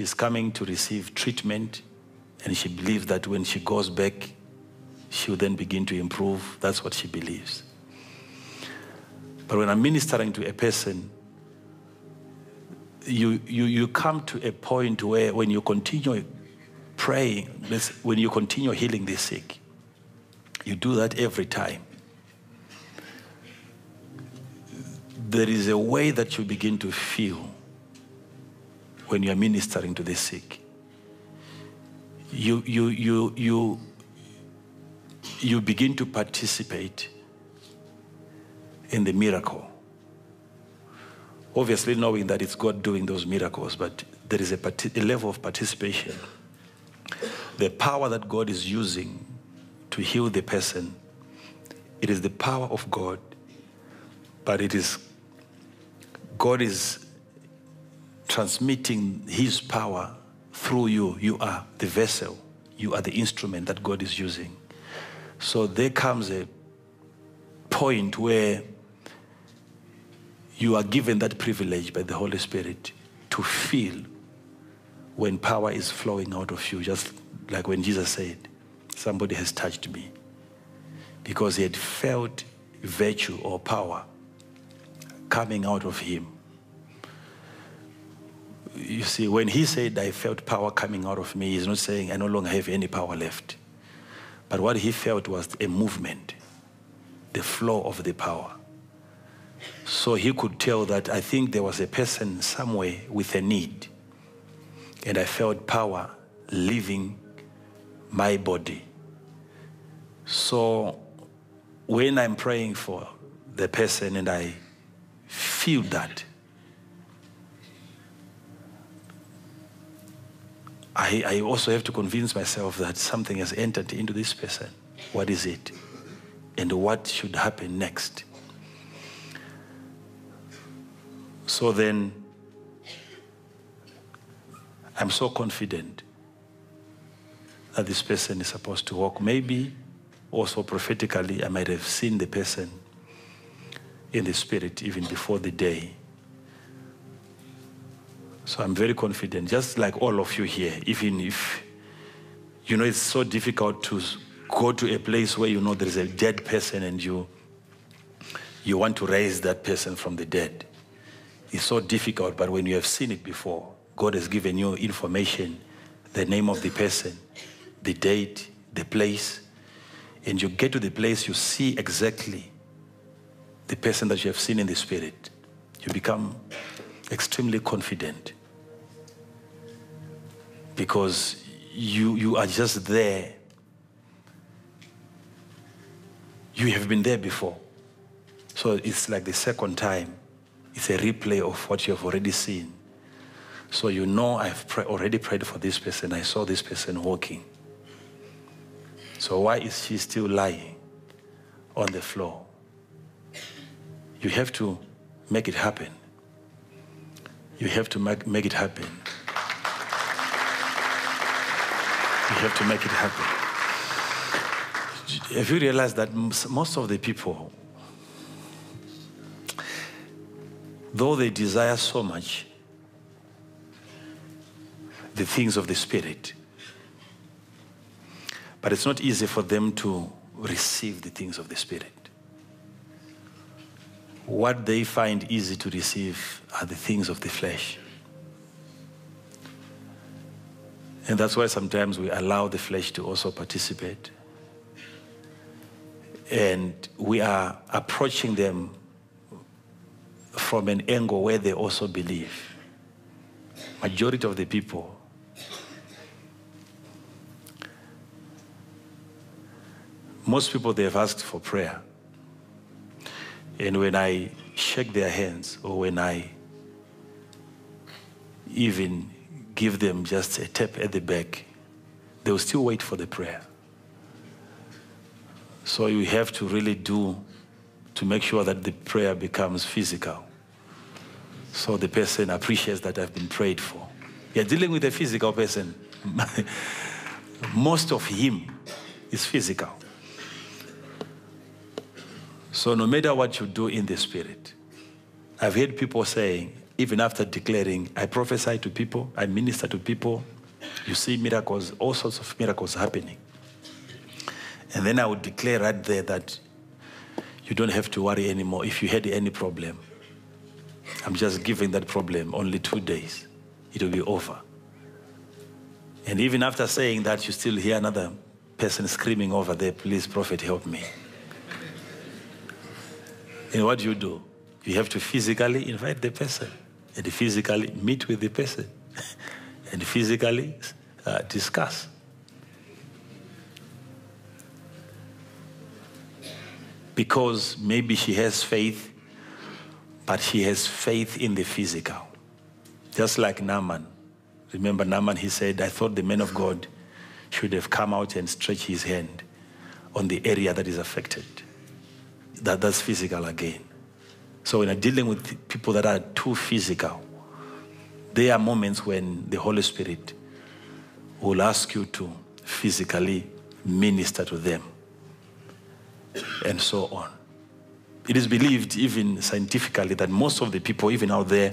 she's coming to receive treatment, and she believes that when she goes back, she will then begin to improve. That's what she believes. But when I'm ministering to a person, you, you, you come to a point where when you continue praying, when you continue healing the sick, you do that every time. There is a way that you begin to feel when you are ministering to the sick. You, you, you, you, you begin to participate in the miracle. Obviously, knowing that it's God doing those miracles, but there is a, a level of participation. The power that God is using to heal the person, it is the power of God, but it is God is transmitting His power through you. You are the vessel, you are the instrument that God is using. So there comes a point where you are given that privilege by the Holy Spirit to feel when power is flowing out of you, just like when Jesus said, Somebody has touched me. Because he had felt virtue or power coming out of him. You see, when he said, I felt power coming out of me, he's not saying, I no longer have any power left. But what he felt was a movement, the flow of the power. So he could tell that I think there was a person somewhere with a need. And I felt power leaving my body. So when I'm praying for the person and I feel that, I, I also have to convince myself that something has entered into this person. What is it? And what should happen next? So then, I'm so confident that this person is supposed to walk. Maybe also prophetically, I might have seen the person in the spirit even before the day. So I'm very confident, just like all of you here, even if you know it's so difficult to go to a place where you know there is a dead person and you you want to raise that person from the dead. It's so difficult, but when you have seen it before, God has given you information, the name of the person, the date, the place, and you get to the place, you see exactly the person that you have seen in the spirit. You become extremely confident because you, you are just there. You have been there before. So it's like the second time it's a replay of what you have already seen. So you know I've already prayed for this person. I saw this person walking. So why is she still lying on the floor? You have to make it happen. You have to make, make it happen. You have to make it happen. Have you realized that most of the people though they desire so much the things of the Spirit, but it's not easy for them to receive the things of the Spirit. What they find easy to receive are the things of the flesh. And that's why sometimes we allow the flesh to also participate. And we are approaching them from an angle where they also believe. Majority of the people most people they have asked for prayer. And when I shake their hands or when I even give them just a tap at the back, they will still wait for the prayer. So you have to really do to make sure that the prayer becomes physical. So the person appreciates that I've been prayed for. You're dealing with a physical person. Most of him is physical. So no matter what you do in the spirit, I've heard people saying, even after declaring, I prophesy to people, I minister to people, you see miracles, all sorts of miracles happening. And then I would declare right there that you don't have to worry anymore if you had any problem. I'm just giving that problem only two days. It will be over. And even after saying that, you still hear another person screaming over there, please, prophet, help me. And what do you do? You have to physically invite the person and physically meet with the person and physically uh, discuss. Because maybe she has faith, but she has faith in the physical. Just like Naaman. Remember Naaman, he said, I thought the man of God should have come out and stretched his hand on the area that is affected. That, that's physical again. So when I'm dealing with people that are too physical, there are moments when the Holy Spirit will ask you to physically minister to them and so on. It is believed, even scientifically, that most of the people, even out there,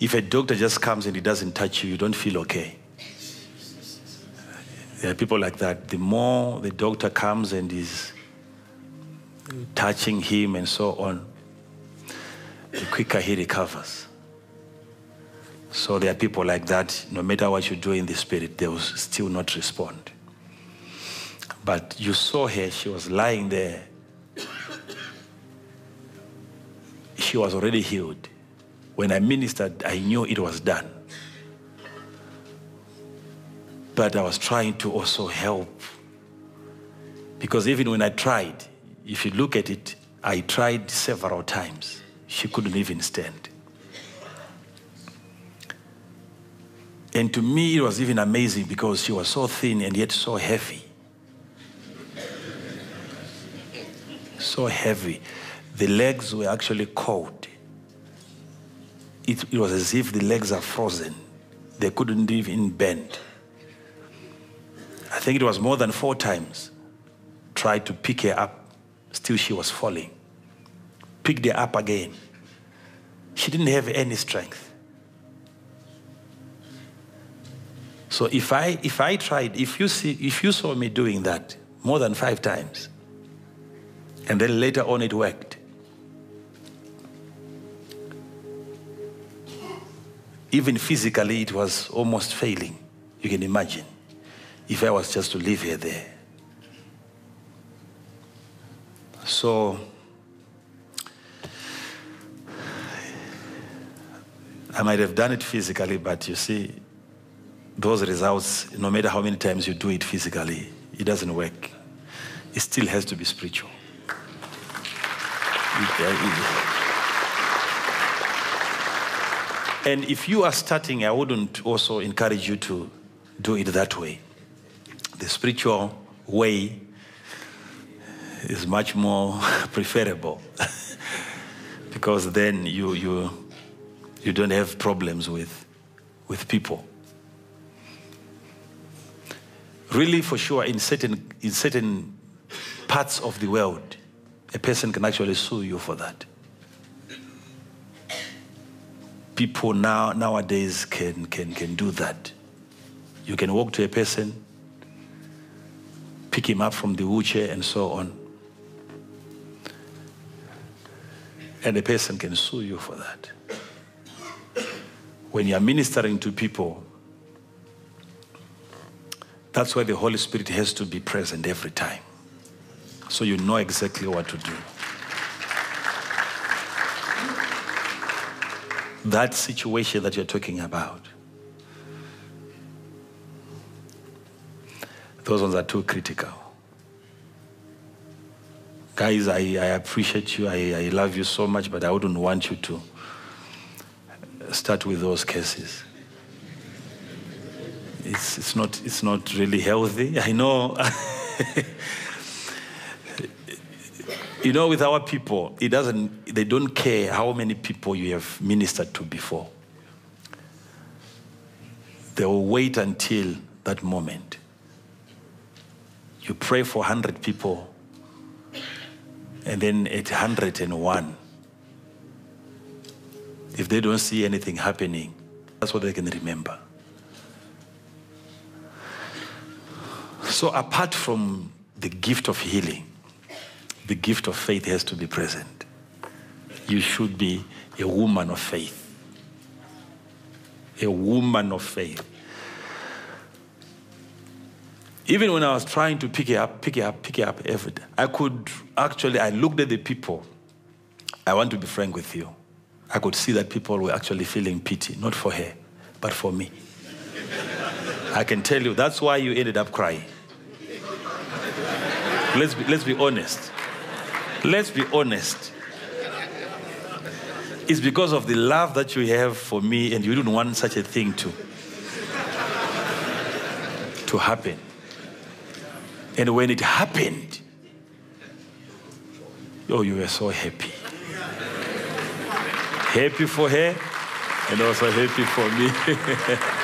if a doctor just comes and he doesn't touch you, you don't feel okay. There are people like that. The more the doctor comes and is touching him and so on, the quicker he recovers. So there are people like that, no matter what you do in the spirit, they will still not respond. But you saw her, she was lying there. She was already healed. When I ministered, I knew it was done. But I was trying to also help. Because even when I tried, if you look at it, I tried several times. She couldn't even stand. And to me, it was even amazing because she was so thin and yet so heavy. So heavy. The legs were actually cold. It, it was as if the legs are frozen. They couldn't even bend. I think it was more than four times. Tried to pick her up. Still, she was falling. Picked her up again. She didn't have any strength. So if I if I tried, if you see if you saw me doing that more than five times, and then later on it worked. Even physically it was almost failing. You can imagine. If I was just to leave her there. So I might have done it physically, but you see, those results, no matter how many times you do it physically, it doesn't work. It still has to be spiritual. And if you are starting, I wouldn't also encourage you to do it that way. The spiritual way is much more preferable. Because then you, you, you don't have problems with, with people. Really for sure in certain in certain parts of the world a person can actually sue you for that. People now nowadays can can can do that. You can walk to a person pick him up from the wheelchair and so on and a person can sue you for that when you're ministering to people that's why the Holy Spirit has to be present every time. So you know exactly what to do. That situation that you're talking about, those ones are too critical. Guys, I, I appreciate you. I, I love you so much, but I wouldn't want you to start with those cases it's, it's, not, it's not really healthy. I know. you know, with our people, it doesn't, they don't care how many people you have ministered to before. They will wait until that moment. You pray for 100 people, and then at 101, If they don't see anything happening, that's what they can remember. So, apart from the gift of healing, the gift of faith has to be present. You should be a woman of faith. A woman of faith. Even when I was trying to pick it up, pick it up, pick it up, every day, I could actually, I looked at the people. I want to be frank with you. I could see that people were actually feeling pity, not for her, but for me. I can tell you, that's why you ended up crying. Let's be, let's be honest. Let's be honest. It's because of the love that you have for me, and you didn't want such a thing to, to happen. And when it happened, oh, you were so happy. happy for her, and also happy for me.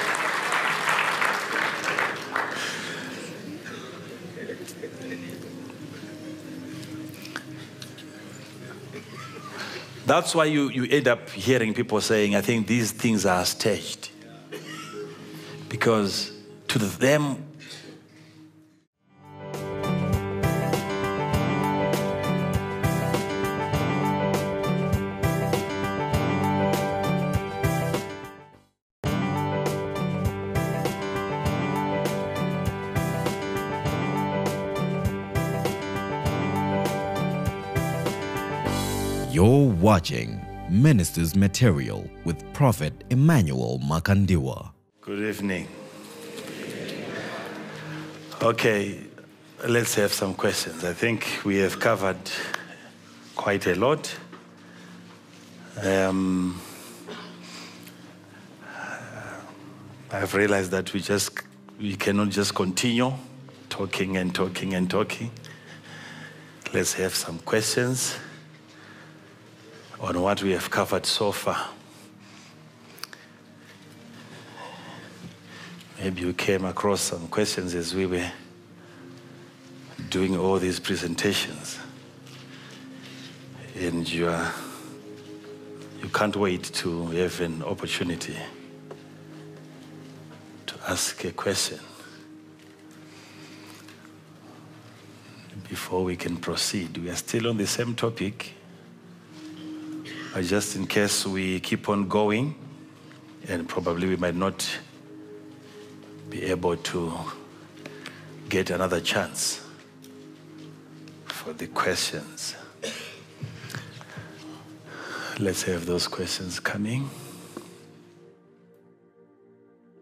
That's why you, you end up hearing people saying, I think these things are staged. Because to them, watching Ministers Material with Prophet Emmanuel Makandiwa. Good evening. Okay, let's have some questions. I think we have covered quite a lot. Um, I've realized that we just we cannot just continue talking and talking and talking. Let's have some questions on what we have covered so far. Maybe you came across some questions as we were doing all these presentations. And you, are, you can't wait to have an opportunity to ask a question before we can proceed. We are still on the same topic. But just in case we keep on going, and probably we might not be able to get another chance for the questions. Let's have those questions coming.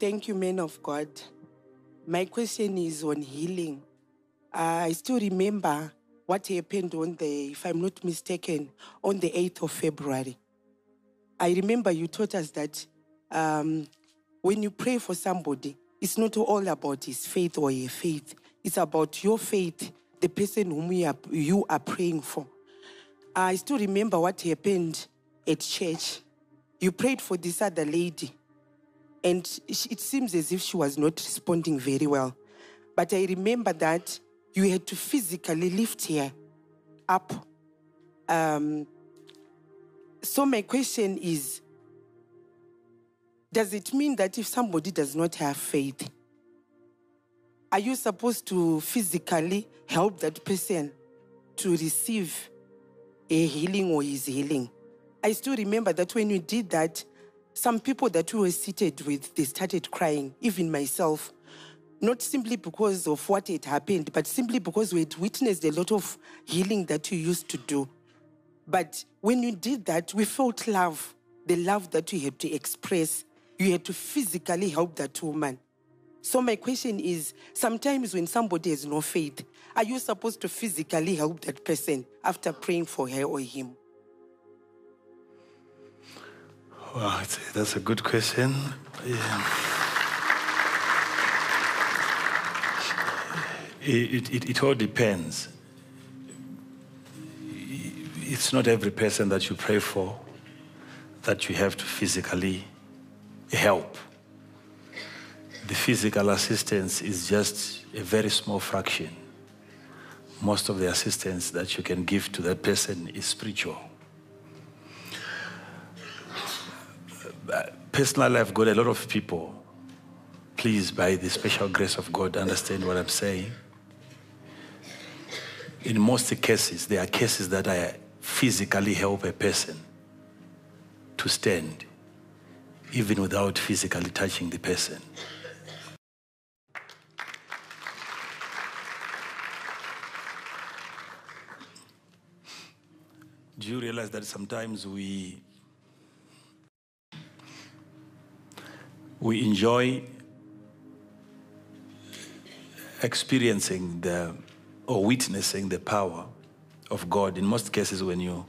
Thank you, man of God. My question is on healing. Uh, I still remember what happened on the, if I'm not mistaken, on the 8th of February. I remember you taught us that um, when you pray for somebody, it's not all about his faith or your faith. It's about your faith, the person whom you are, you are praying for. I still remember what happened at church. You prayed for this other lady, and it seems as if she was not responding very well. But I remember that you had to physically lift her up. Um, so, my question is Does it mean that if somebody does not have faith, are you supposed to physically help that person to receive a healing or his healing? I still remember that when you did that, some people that we were seated with, they started crying, even myself. Not simply because of what had happened, but simply because we had witnessed a lot of healing that you used to do. But when you did that, we felt love, the love that you had to express. You had to physically help that woman. So, my question is sometimes when somebody has no faith, are you supposed to physically help that person after praying for her or him? Wow, that's a good question. Yeah. It, it, it all depends. It's not every person that you pray for that you have to physically help. The physical assistance is just a very small fraction. Most of the assistance that you can give to that person is spiritual. personally, I've got a lot of people. Please, by the special grace of God, understand what I'm saying. In most cases, there are cases that I physically help a person to stand, even without physically touching the person. Do you realize that sometimes we we enjoy experiencing the or witnessing the power of God in most cases when you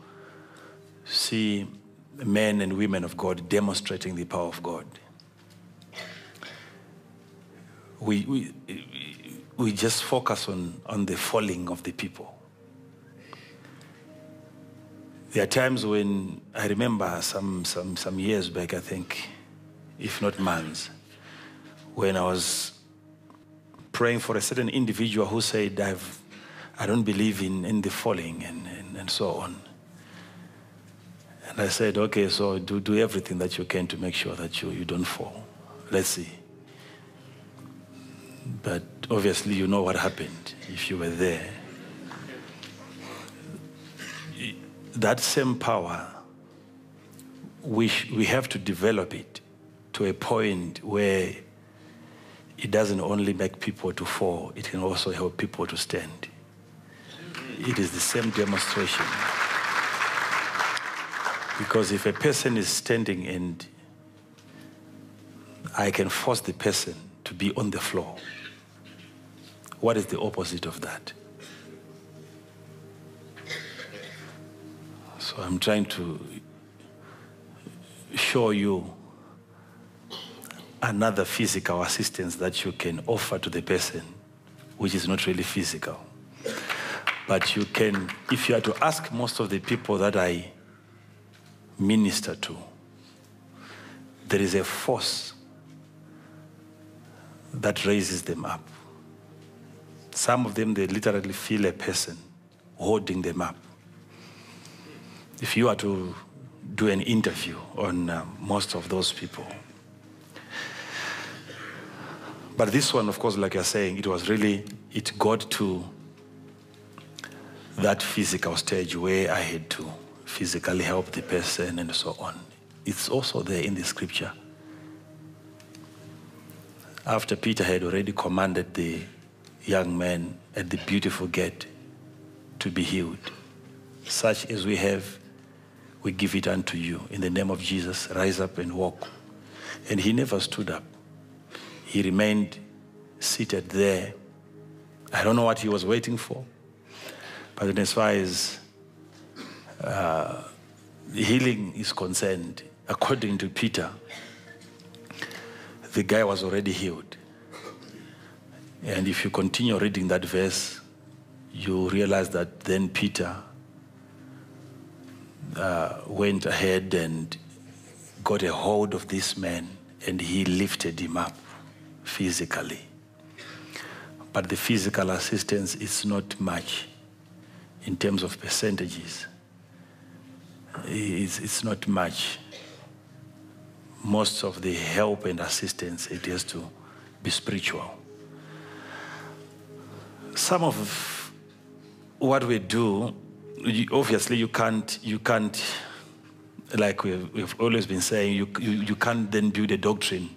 see men and women of God demonstrating the power of God. We, we, we just focus on, on the falling of the people. There are times when I remember some, some, some years back, I think, if not months, when I was praying for a certain individual who said, I've, I don't believe in, in the falling and, and, and so on. And I said, okay, so do, do everything that you can to make sure that you, you don't fall. Let's see. But obviously, you know what happened if you were there. That same power, we, we have to develop it to a point where it doesn't only make people to fall, it can also help people to stand. It is the same demonstration. Because if a person is standing and I can force the person to be on the floor, what is the opposite of that? So I'm trying to show you another physical assistance that you can offer to the person, which is not really physical. But you can, if you are to ask most of the people that I minister to, there is a force that raises them up. Some of them, they literally feel a person holding them up. If you are to do an interview on uh, most of those people, but this one, of course, like you're saying, it was really, it got to that physical stage where I had to physically help the person and so on. It's also there in the scripture. After Peter had already commanded the young man at the beautiful gate to be healed, such as we have, we give it unto you. In the name of Jesus, rise up and walk. And he never stood up. He remained seated there. I don't know what he was waiting for. But as far as uh, healing is concerned, according to Peter, the guy was already healed. And if you continue reading that verse, you realize that then Peter uh, went ahead and got a hold of this man and he lifted him up physically. But the physical assistance is not much in terms of percentages. It's, it's not much. Most of the help and assistance, it has to be spiritual. Some of what we do, obviously you can't, you can't, like we've, we've always been saying, you, you, you can't then build a doctrine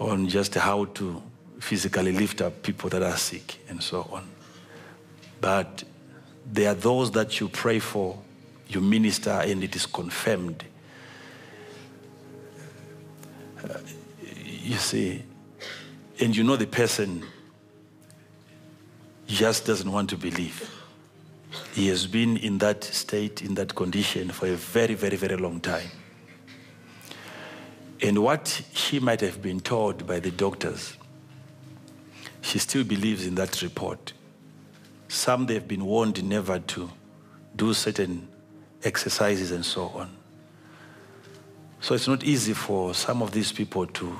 on just how to physically lift up people that are sick and so on. But there are those that you pray for, you minister, and it is confirmed. Uh, you see, and you know the person just doesn't want to believe. He has been in that state, in that condition for a very, very, very long time. And what she might have been told by the doctors, she still believes in that report. Some they've been warned never to do certain exercises and so on. So it's not easy for some of these people to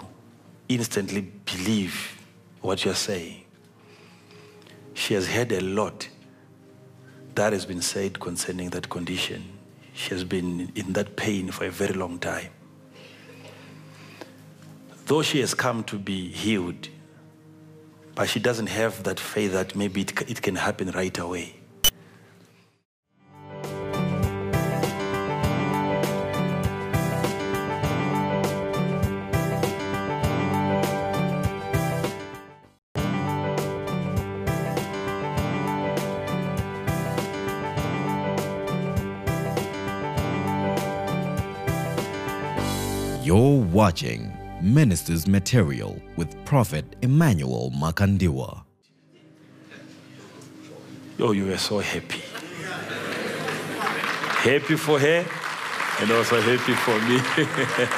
instantly believe what you're saying. She has heard a lot that has been said concerning that condition. She has been in that pain for a very long time. though she has come to be healed, but she doesn't have that faith that maybe it, it can happen right away. You're watching Ministers Material with Prophet Emmanuel Makandiwa. Oh, you were so happy. happy for her and also happy for me.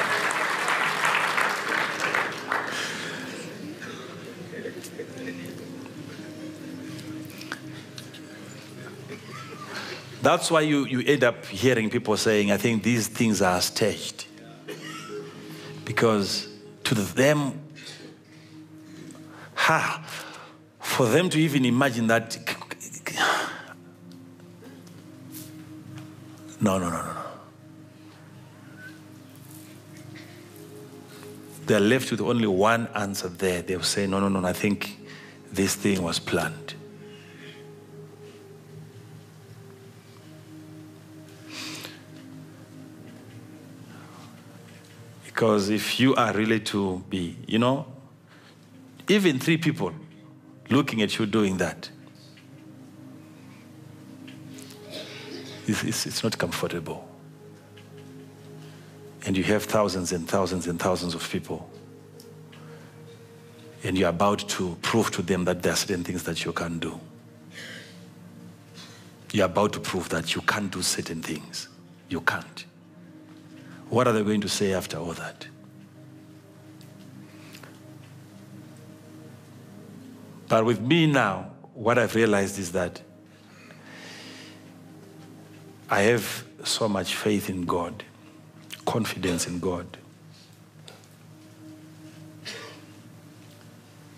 That's why you, you end up hearing people saying, I think these things are staged. Because to them, ha, for them to even imagine that No, no, no, no, no. They're left with only one answer there. They'll say, no, no, no, I think this thing was planned. Because if you are really to be, you know, even three people looking at you doing that, it's, it's, it's not comfortable. And you have thousands and thousands and thousands of people. And you're about to prove to them that there are certain things that you can't do. You're about to prove that you can't do certain things. You can't. What are they going to say after all that? But with me now, what I've realized is that I have so much faith in God, confidence in God.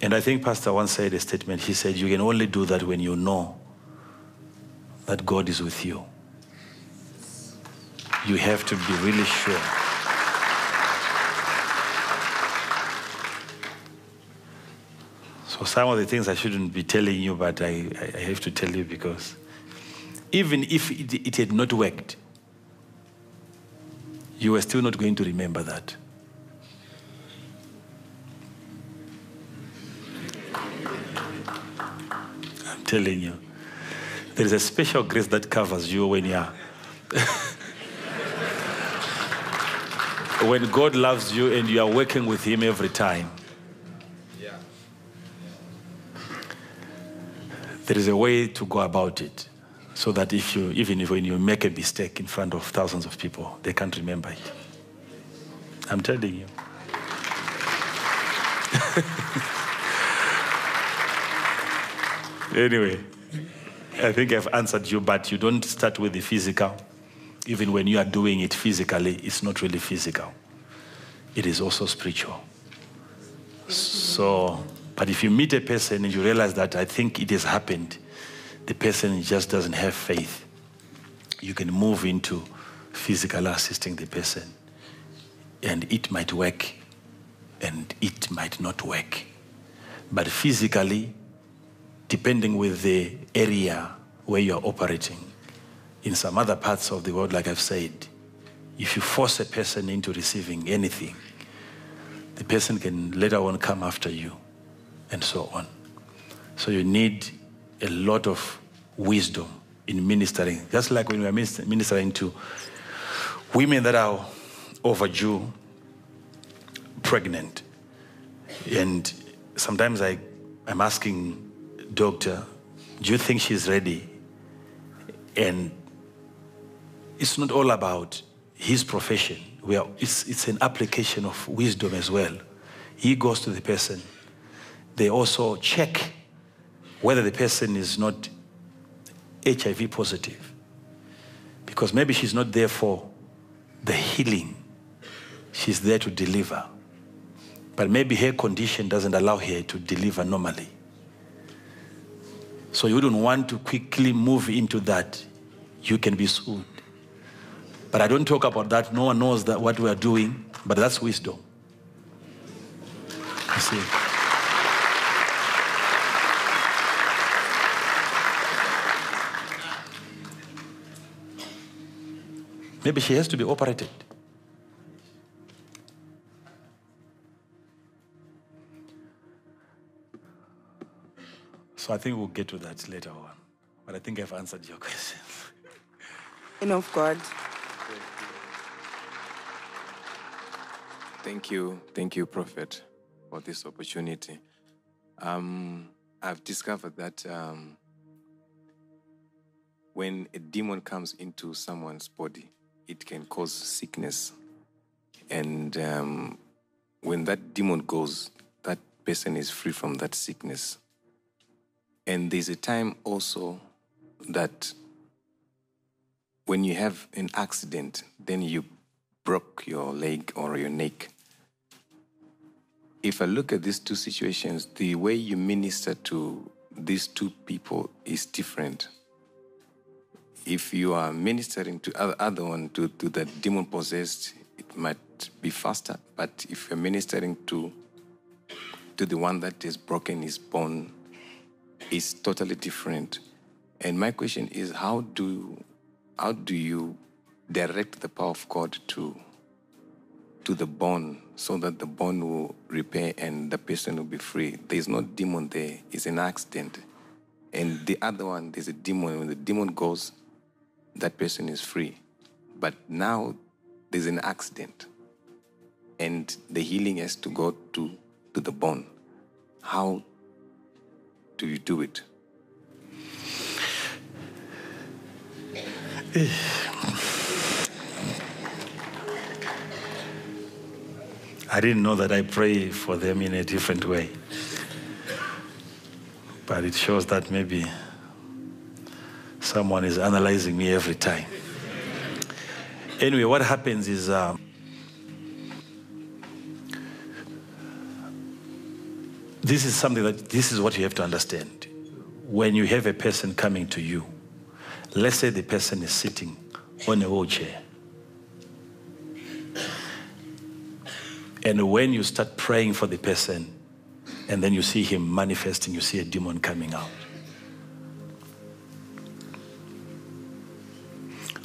And I think Pastor once said a statement. He said, You can only do that when you know that God is with you. You have to be really sure. So, some of the things I shouldn't be telling you, but I, I have to tell you because even if it, it had not worked, you were still not going to remember that. I'm telling you, there is a special grace that covers you when you are. when God loves you and you are working with Him every time. There is a way to go about it so that if you, even if when you make a mistake in front of thousands of people, they can't remember it. I'm telling you. anyway, I think I've answered you, but you don't start with the physical. Even when you are doing it physically, it's not really physical, it is also spiritual. So, but if you meet a person and you realize that I think it has happened, the person just doesn't have faith, you can move into physical assisting the person. And it might work and it might not work. But physically, depending with the area where you're operating, in some other parts of the world, like I've said, if you force a person into receiving anything, the person can later on come after you and so on. So you need a lot of wisdom in ministering. Just like when we are ministering to women that are overdue, pregnant. And sometimes I, I'm asking doctor, do you think she's ready? And it's not all about his profession. We are, it's, it's an application of wisdom as well. He goes to the person. They also check whether the person is not HIV positive. Because maybe she's not there for the healing, she's there to deliver. But maybe her condition doesn't allow her to deliver normally. So you wouldn't want to quickly move into that. You can be sued. But I don't talk about that. No one knows that what we are doing, but that's wisdom. You see. Maybe she has to be operated. So I think we'll get to that later on. But I think I've answered your question. Of God. Thank you, thank you, Prophet, for this opportunity. Um, I've discovered that um, when a demon comes into someone's body, it can cause sickness. And um, when that demon goes, that person is free from that sickness. And there's a time also that when you have an accident, then you broke your leg or your neck. If I look at these two situations, the way you minister to these two people is different. If you are ministering to other, other one to, to the demon possessed, it might be faster. But if you're ministering to to the one that is broken his bone, is totally different. And my question is, how do how do you direct the power of God to to the bone so that the bone will repair and the person will be free? There is no demon there; it's an accident. And the other one, there's a demon. When the demon goes, that person is free. But now there's an accident, and the healing has to go to to the bone. How do you do it? Eh, I didn't know that I pray for them in a different way. But it shows that maybe someone is analyzing me every time. Anyway, what happens is uh, this is something that this is what you have to understand. When you have a person coming to you, let's say the person is sitting on a wheelchair. And when you start praying for the person, and then you see him manifesting, you see a demon coming out.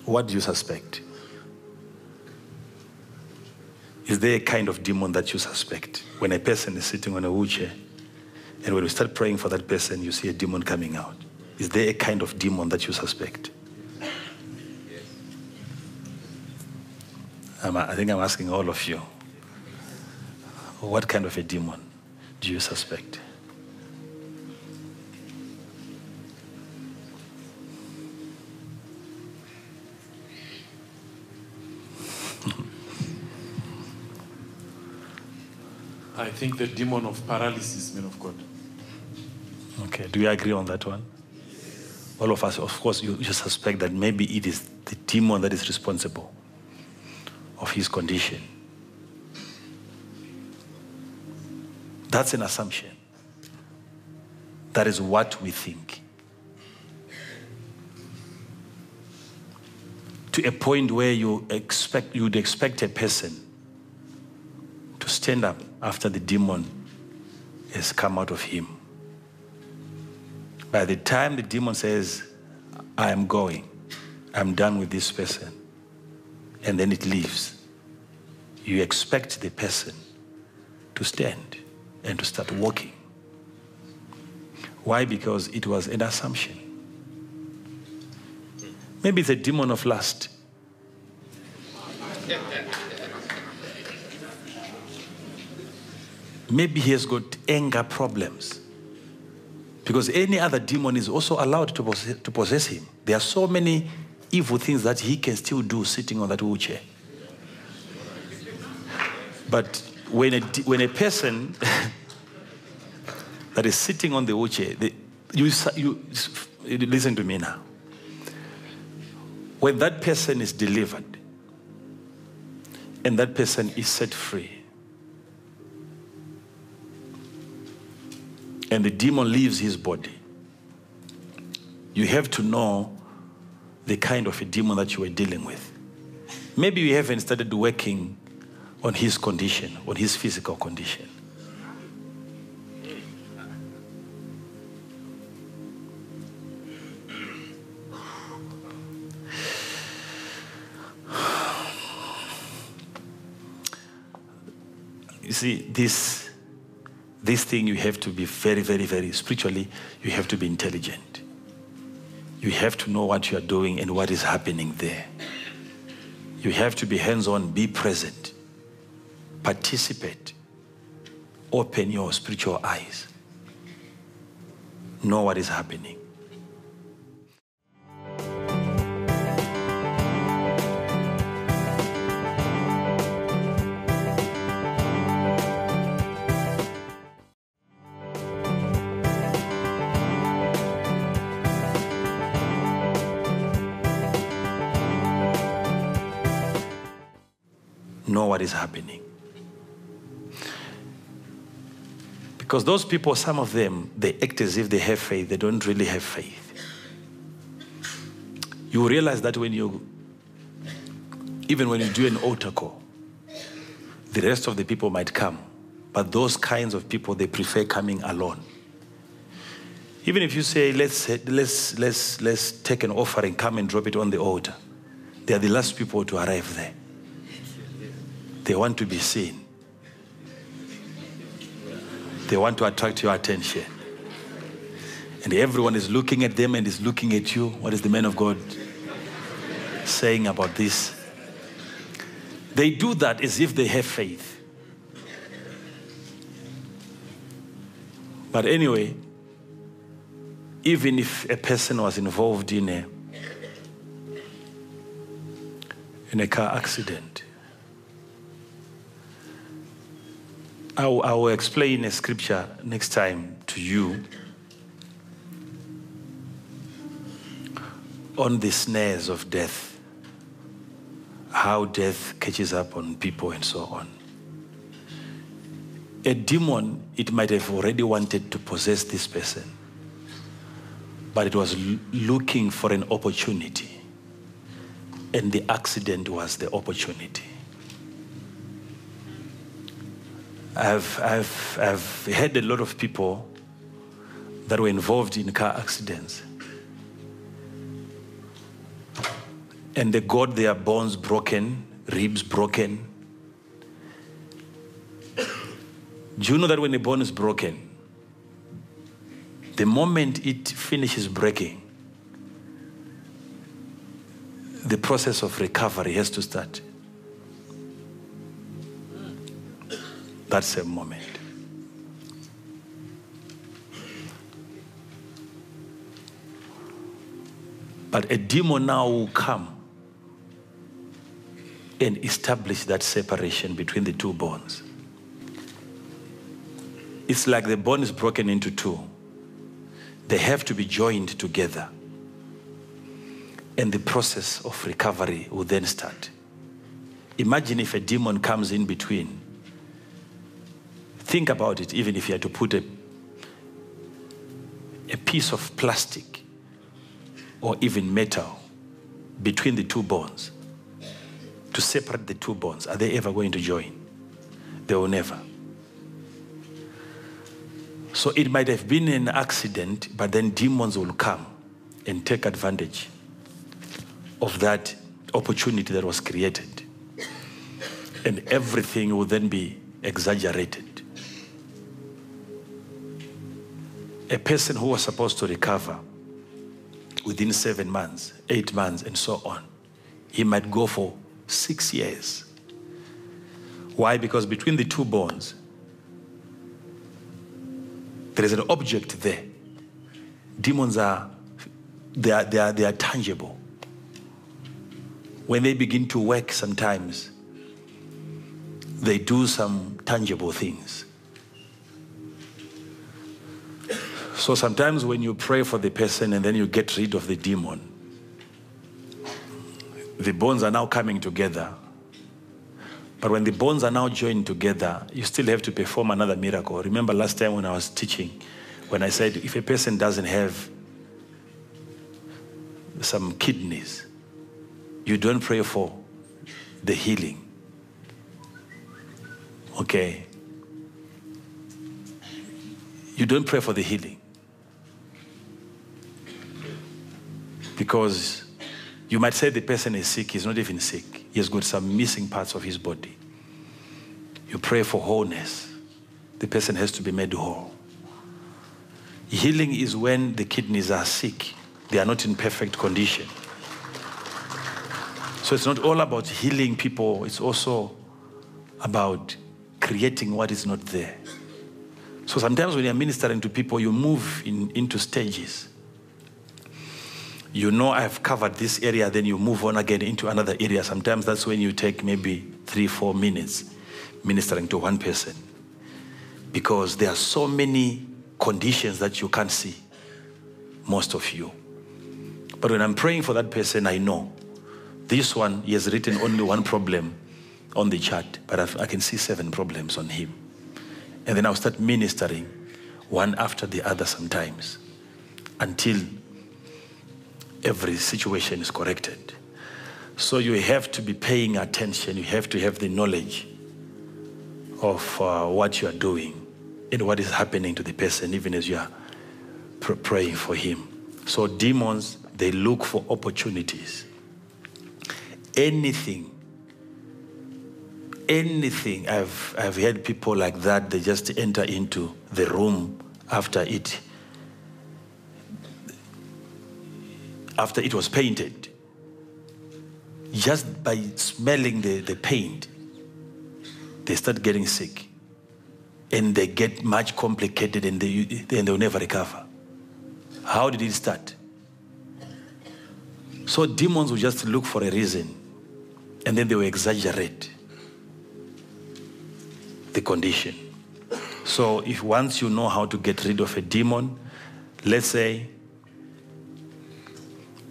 What do you suspect? Is there a kind of demon that you suspect when a person is sitting on a wheelchair and when you start praying for that person, you see a demon coming out? Is there a kind of demon that you suspect? I think I'm asking all of you. What kind of a demon do you suspect? I think the demon of paralysis, man of God. Okay, do you agree on that one? All of us, of course, you, you suspect that maybe it is the demon that is responsible of his condition. That's an assumption. That is what we think. To a point where you expect you'd expect a person to stand up after the demon has come out of him. By the time the demon says, I am going, I'm done with this person, and then it leaves, you expect the person to stand and to start walking. Why? Because it was an assumption. Maybe it's a demon of lust. Maybe he has got anger problems. Because any other demon is also allowed to possess, to possess him. There are so many evil things that he can still do sitting on that wheelchair. But when a, when a person that is sitting on the wheelchair, the, you, you, listen to me now. When that person is delivered and that person is set free, and the demon leaves his body, you have to know the kind of a demon that you are dealing with. Maybe you haven't started working on his condition, on his physical condition. You see, this, this thing you have to be very, very, very spiritually, you have to be intelligent. You have to know what you are doing and what is happening there. You have to be hands on, be present participate, open your spiritual eyes, know what is happening. know what is happening. Because those people, some of them, they act as if they have faith, they don't really have faith. You realize that when you, even when you do an altar call, the rest of the people might come, but those kinds of people, they prefer coming alone. Even if you say, let's, let's, let's, let's take an offering, come and drop it on the altar, they are the last people to arrive there. They want to be seen. They want to attract your attention. And everyone is looking at them and is looking at you. What is the man of God saying about this? They do that as if they have faith. But anyway, even if a person was involved in a in a car accident, I will, I will explain a scripture next time to you on the snares of death, how death catches up on people and so on. A demon, it might have already wanted to possess this person, but it was looking for an opportunity, and the accident was the opportunity. I've, I've, I've had a lot of people that were involved in car accidents. And they got their bones broken, ribs broken. Do you know that when a bone is broken, the moment it finishes breaking, the process of recovery has to start. That same moment. But a demon now will come and establish that separation between the two bones. It's like the bone is broken into two. They have to be joined together. And the process of recovery will then start. Imagine if a demon comes in between Think about it, even if you had to put a, a piece of plastic or even metal between the two bones to separate the two bones. Are they ever going to join? They will never. So it might have been an accident, but then demons will come and take advantage of that opportunity that was created. And everything will then be exaggerated. A person who was supposed to recover within seven months, eight months, and so on, he might go for six years. Why? Because between the two bones, there is an object there. Demons are they are, they are, they are tangible. When they begin to work sometimes, they do some tangible things. So sometimes when you pray for the person and then you get rid of the demon, the bones are now coming together. But when the bones are now joined together, you still have to perform another miracle. Remember last time when I was teaching, when I said if a person doesn't have some kidneys, you don't pray for the healing. Okay? You don't pray for the healing. Because you might say the person is sick, he's not even sick. He has got some missing parts of his body. You pray for wholeness. The person has to be made whole. Healing is when the kidneys are sick, they are not in perfect condition. So it's not all about healing people, it's also about creating what is not there. So sometimes when you're ministering to people, you move in, into stages. You know, I've covered this area, then you move on again into another area. Sometimes that's when you take maybe three, four minutes ministering to one person. Because there are so many conditions that you can't see, most of you. But when I'm praying for that person, I know this one, he has written only one problem on the chart, but I've, i can see seven problems on him. And then I'll start ministering one after the other sometimes until every situation is corrected. So you have to be paying attention, you have to have the knowledge of uh, what you are doing and what is happening to the person, even as you are pr- praying for him. So demons, they look for opportunities. Anything anything. I've, I've had people like that, they just enter into the room after it, after it was painted. Just by smelling the, the paint, they start getting sick. And they get much complicated and they, and they'll never recover. How did it start? So demons will just look for a reason and then they will exaggerate the condition. So if once you know how to get rid of a demon, let's say,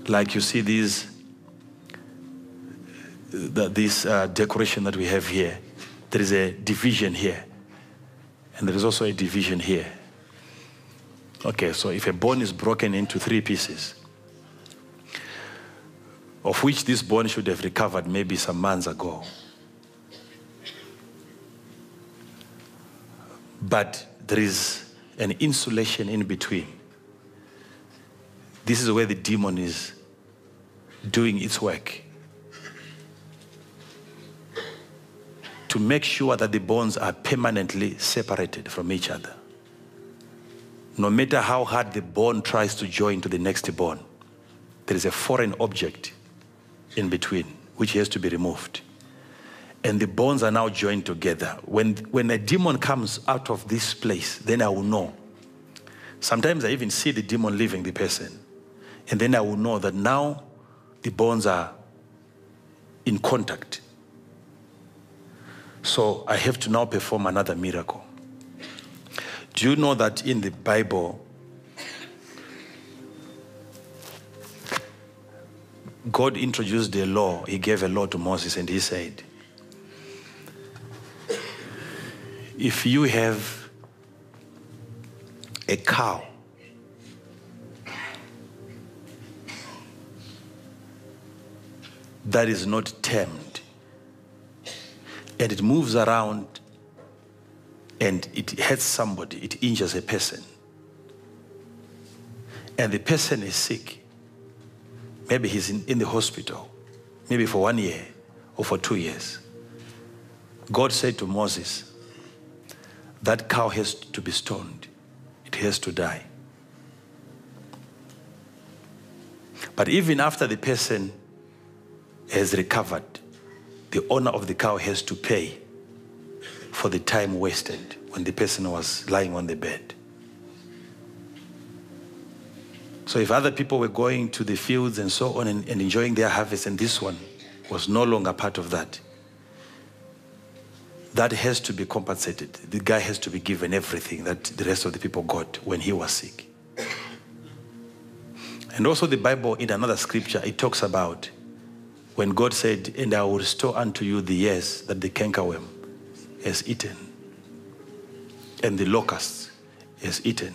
like you see these, the, this uh, decoration that we have here, there is a division here, and there is also a division here. Okay, so if a bone is broken into three pieces, of which this bone should have recovered maybe some months ago, but there is an insulation in between. This is where the demon is doing its work. To make sure that the bones are permanently separated from each other. No matter how hard the bone tries to join to the next bone, there is a foreign object in between which has to be removed and the bones are now joined together. When, when a demon comes out of this place, then I will know. Sometimes I even see the demon leaving the person. And then I will know that now the bones are in contact. So I have to now perform another miracle. Do you know that in the Bible, God introduced a law, He gave a law to Moses, and He said, if you have a cow that is not tamed and it moves around and it hurts somebody, it injures a person, and the person is sick, maybe he's in, in the hospital, maybe for one year or for two years. God said to Moses, that cow has to be stoned, it has to die. But even after the person has recovered, the owner of the cow has to pay for the time wasted when the person was lying on the bed. So if other people were going to the fields and so on and, and enjoying their harvest, and this one was no longer part of that, that has to be compensated. The guy has to be given everything that the rest of the people got when he was sick. And also, the Bible, in another scripture, it talks about when God said, And I will restore unto you the years that the cankerworm has eaten, and the locust has eaten.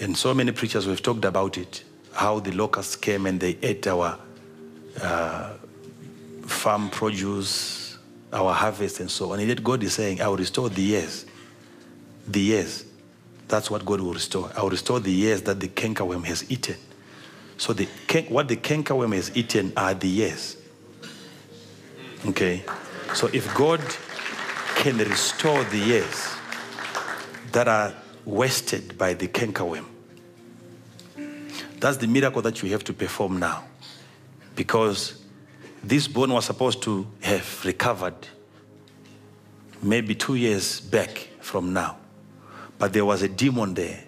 And so many preachers we've talked about it how the locusts came and they ate our uh, farm produce, our harvest and so on. And yet God is saying, I will restore the years. The years. That's what God will restore. I will restore the years that the cankerworm has eaten. So the what the cankerworm has eaten are the years. Okay. So if God can restore the years that are wasted by the cankerworm. That's the miracle that you have to perform now. Because this bone was supposed to have recovered maybe two years back from now. But there was a demon there.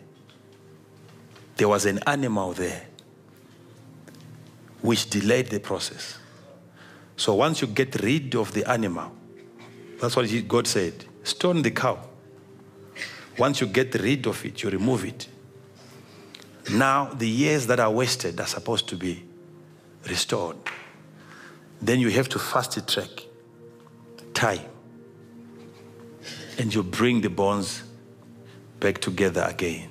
There was an animal there which delayed the process. So once you get rid of the animal, that's what God said stone the cow. Once you get rid of it, you remove it. Now, the years that are wasted are supposed to be restored. Then you have to fast track time. And you bring the bones back together again.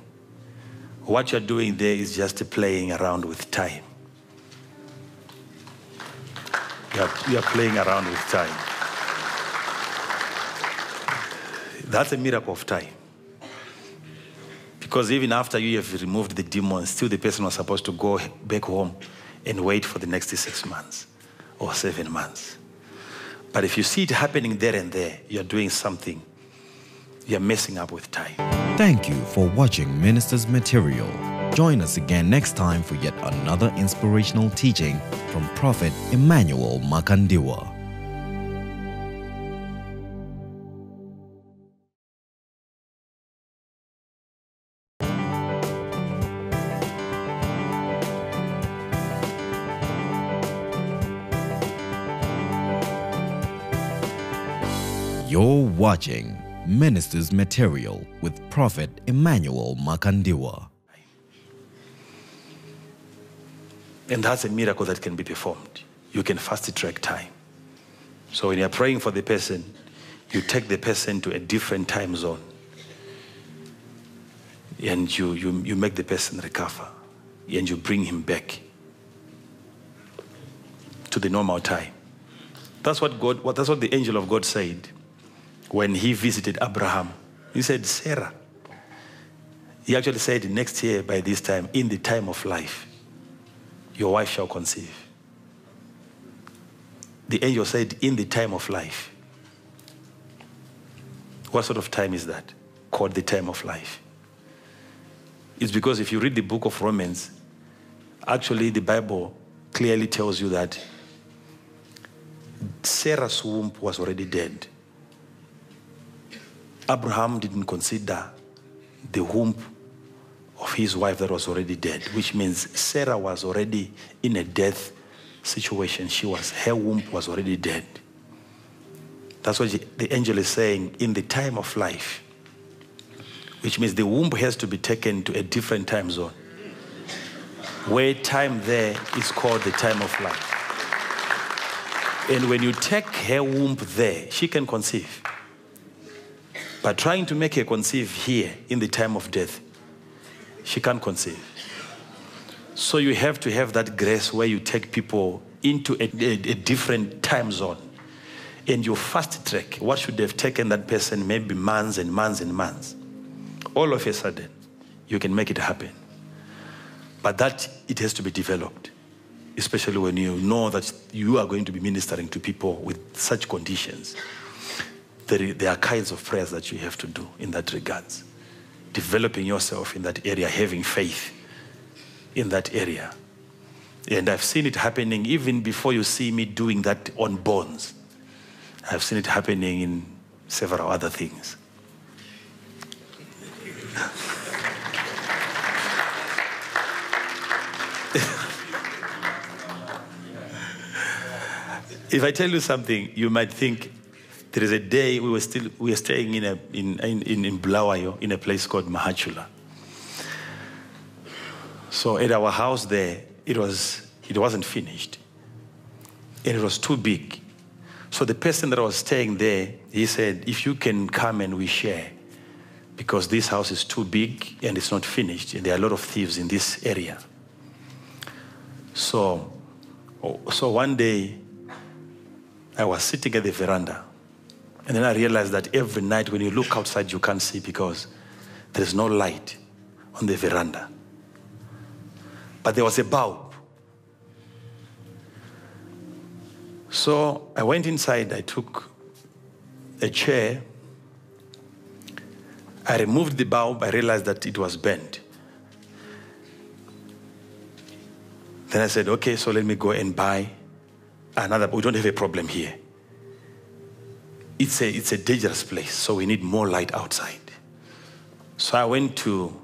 What you're doing there is just playing around with time. You're, you're playing around with time. That's a miracle of time. Because even after you have removed the demon, still the person was supposed to go back home and wait for the next six months or seven months. But if you see it happening there and there, you're doing something, you're messing up with time. Thank you for watching Minister's Material. Join us again next time for yet another inspirational teaching from Prophet Emmanuel Makandiwa. You're watching Minister's Material with Prophet Emmanuel Makandiwa. And that's a miracle that can be performed. You can fast track time. So when you're praying for the person, you take the person to a different time zone. And you, you, you make the person recover. And you bring him back to the normal time. That's what God, what, that's what the angel of God said when he visited Abraham. He said, Sarah. He actually said, next year by this time, in the time of life, your wife shall conceive. The angel said, in the time of life. What sort of time is that? Called the time of life. It's because if you read the book of Romans, actually the Bible clearly tells you that Sarah's womb was already dead. Abraham didn't consider the womb of his wife that was already dead, which means Sarah was already in a death situation. She was her womb was already dead. That's what the angel is saying in the time of life, which means the womb has to be taken to a different time zone, where time there is called the time of life. And when you take her womb there, she can conceive. But trying to make her conceive here in the time of death, she can't conceive. So you have to have that grace where you take people into a, a, a different time zone and you fast track what should have taken that person maybe months and months and months. All of a sudden, you can make it happen. But that it has to be developed, especially when you know that you are going to be ministering to people with such conditions. There, there are kinds of prayers that you have to do in that regards. Developing yourself in that area, having faith in that area. And I've seen it happening even before you see me doing that on bones. I've seen it happening in several other things. if I tell you something, you might think there is a day we were still we were staying in a in in, in, Bulawayo in a place called Mahatshula. So at our house there, it was it wasn't finished. And it was too big. So the person that was staying there, he said, if you can come and we share, because this house is too big and it's not finished, and there are a lot of thieves in this area. So, oh, so one day, I was sitting at the veranda, and then I realized that every night when you look outside, you can't see because there is no light on the veranda. But there was a bulb. So I went inside, I took a chair, I removed the bulb, I realized that it was bent. Then I said, okay, so let me go and buy another. We don't have a problem here. It's a, it's a dangerous place, so we need more light outside. So I went to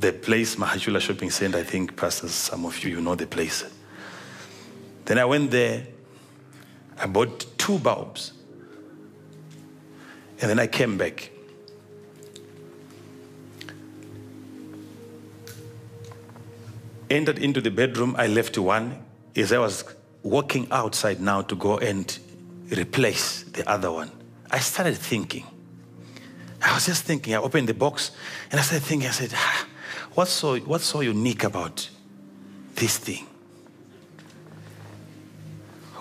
the place, Mahatshula Shopping Center. I think, pastors, some of you, you know the place. Then I went there, I bought two bulbs, and then I came back. Entered into the bedroom, I left one. As I was walking outside now to go and replace the other one, I started thinking. I was just thinking, I opened the box and I started thinking, I said, ah, what's, so, what's so unique about this thing?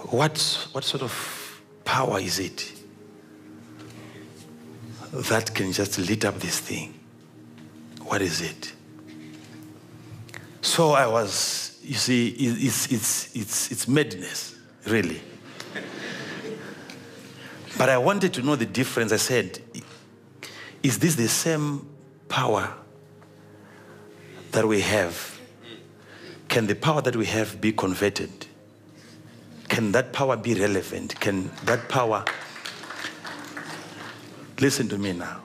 What, what sort of power is it that can just lit up this thing? What is it? So I was, you see, it's, it's, it's, it's madness, really. But I wanted to know the difference. I said, is this the same power that we have? Can the power that we have be converted? Can that power be relevant? Can that power. Listen to me now.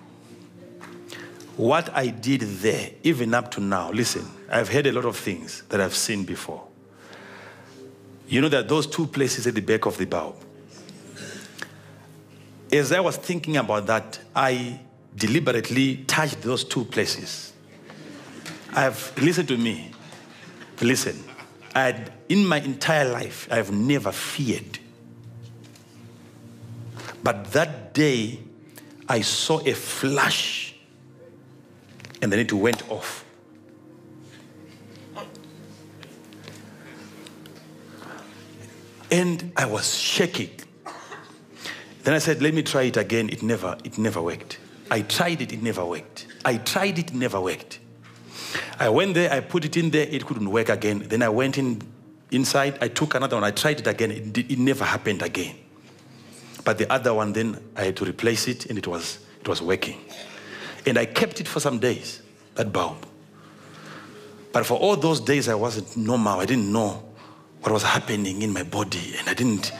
What I did there, even up to now, listen, I've heard a lot of things that I've seen before. You know that those two places at the back of the bulb. As I was thinking about that, I deliberately touched those two places. I've, listen to me, listen. i had, in my entire life, I've never feared. But that day, I saw a flash and then it went off. And I was shaking. Then I said, let me try it again. It never, it never worked. I tried it, it never worked. I tried it, it never worked. I went there, I put it in there, it couldn't work again. Then I went in inside, I took another one, I tried it again, it, it never happened again. But the other one, then I had to replace it, and it was, it was working. And I kept it for some days, that bulb. But for all those days, I wasn't normal. I didn't know what was happening in my body, and I didn't.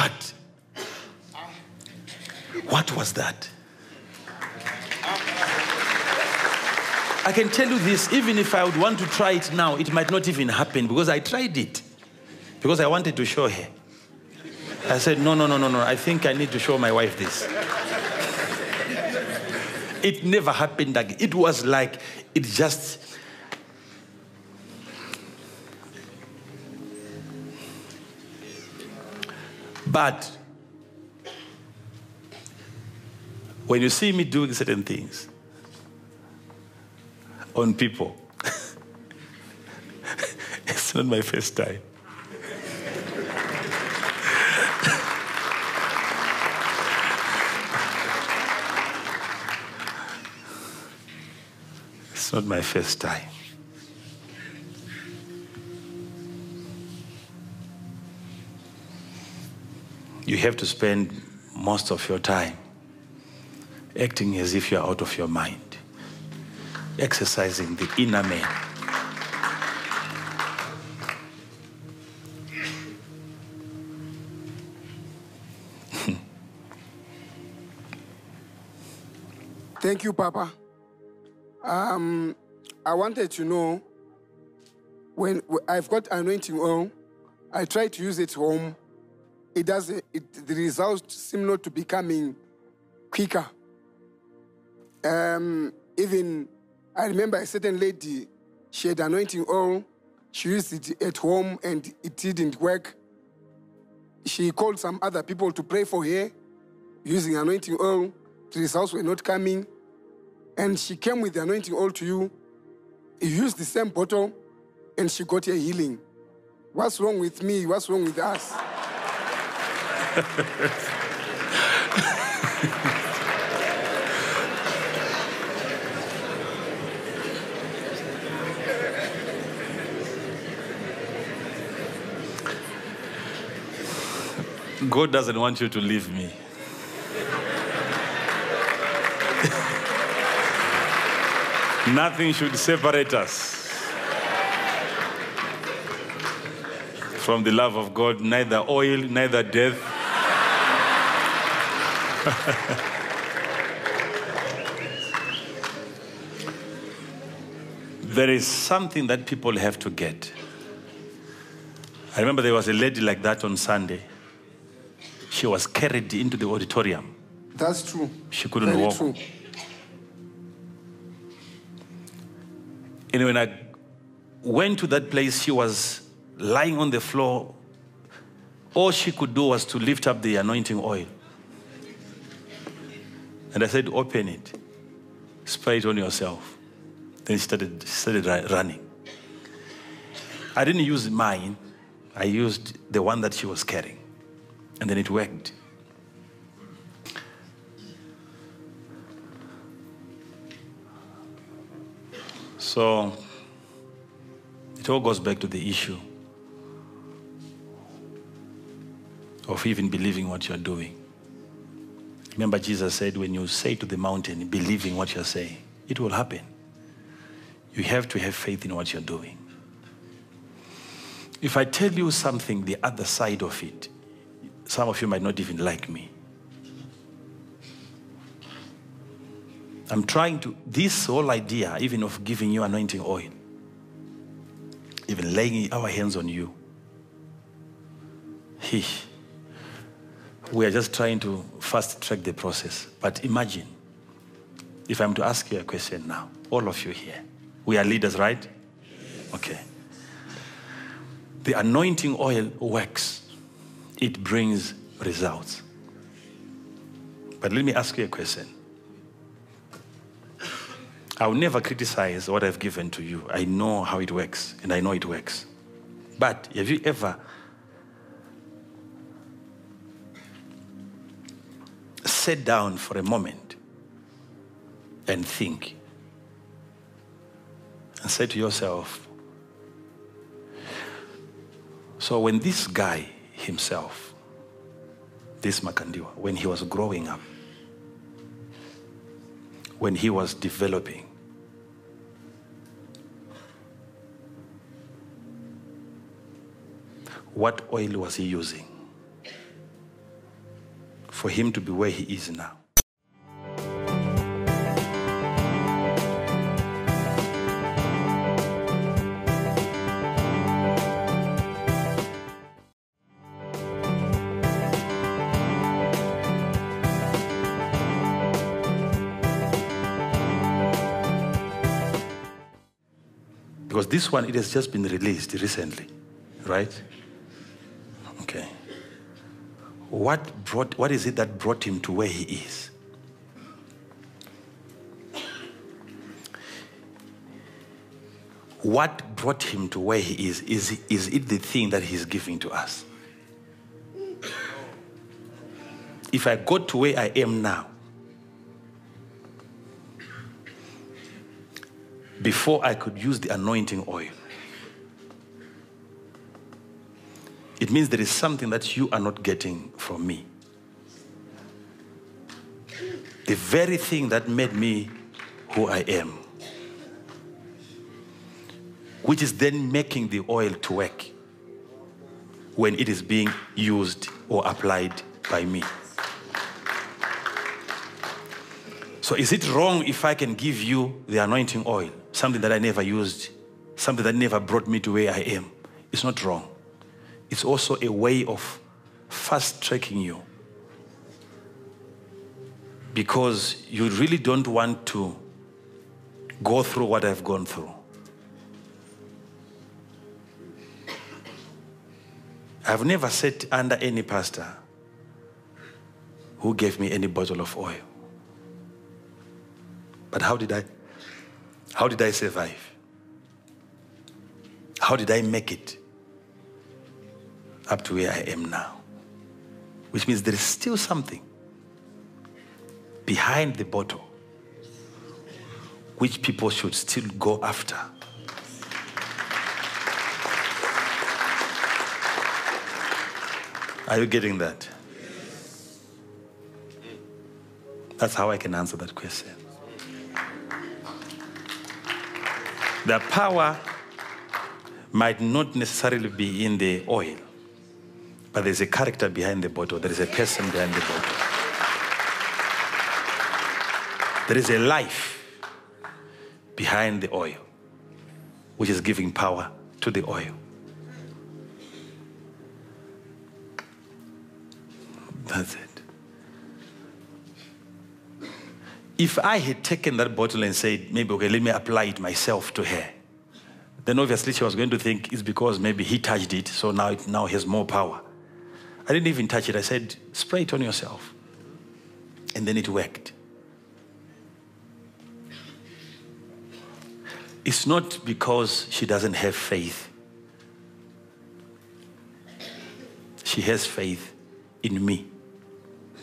But what was that? I can tell you this, even if I would want to try it now, it might not even happen because I tried it. Because I wanted to show her. I said, no, no, no, no, no. I think I need to show my wife this. it never happened again. It was like, it just. But when you see me doing certain things, on people. it's not my first time. it's not my first time. You have to spend most of your time acting as if you're out of your mind exercising the inner man. Thank you, Papa. Um, I wanted to know when I've got anointing oil, I try to use it home. It doesn't, It, the results seem not to be coming quicker. Um, even I remember a certain lady, she had anointing oil. She used it at home and it didn't work. She called some other people to pray for her using anointing oil. The results were not coming. And she came with the anointing oil to you. You used the same bottle and she got a healing. What's wrong with me? What's wrong with us? God doesn't want you to leave me. Nothing should separate us from the love of God, neither oil, neither death. there is something that people have to get. I remember there was a lady like that on Sunday. She was carried into the auditorium. That's true. She couldn't Very walk. true. And when I went to that place, she was lying on the floor. All she could do was to lift up the anointing oil. And I said, Open it, spray it on yourself. Then she started, started running. I didn't use mine, I used the one that she was carrying. And then it worked. So it all goes back to the issue of even believing what you're doing. Remember, Jesus said, when you say to the mountain, believing what you're saying, it will happen. You have to have faith in what you're doing. If I tell you something, the other side of it, some of you might not even like me. I'm trying to, this whole idea, even of giving you anointing oil, even laying our hands on you, he, we are just trying to fast track the process. But imagine if I'm to ask you a question now, all of you here, we are leaders, right? Okay. The anointing oil works, it brings results. But let me ask you a question. I will never criticize what I've given to you. I know how it works, and I know it works. But have you ever sat down for a moment and think and say to yourself, so when this guy himself, this Makandiwa, when he was growing up, when he was developing, what oil was he using for him to be where he is now? Because this one, it has just been released recently, right? What brought, what is it that brought him to where he is? What brought him to where he is? Is, is it the thing that he's giving to us? If I got to where I am now, before I could use the anointing oil. It means there is something that you are not getting from me. The very thing that made me who I am, which is then making the oil to work when it is being used or applied by me. So, is it wrong if I can give you the anointing oil, something that I never used, something that never brought me to where I am? It's not wrong. It's also a way of fast tracking you because you really don't want to go through what I've gone through. I've never sat under any pastor who gave me any bottle of oil. But how did I how did I survive? How did I make it up to where I am now? Which means there is still something behind the bottle which people should still go after. Are you getting that? That's how I can answer that question. The power might not necessarily be in the oil, but there's a character behind the bottle, there is a person behind the bottle. There is a life behind the oil, which is giving power to the oil. That's it. If I had taken that bottle and said, maybe, okay, let me apply it myself to her, then obviously she was going to think it's because maybe he touched it, so now it now has more power. I didn't even touch it. I said, spray it on yourself. And then it worked. It's not because she doesn't have faith. She has faith in me,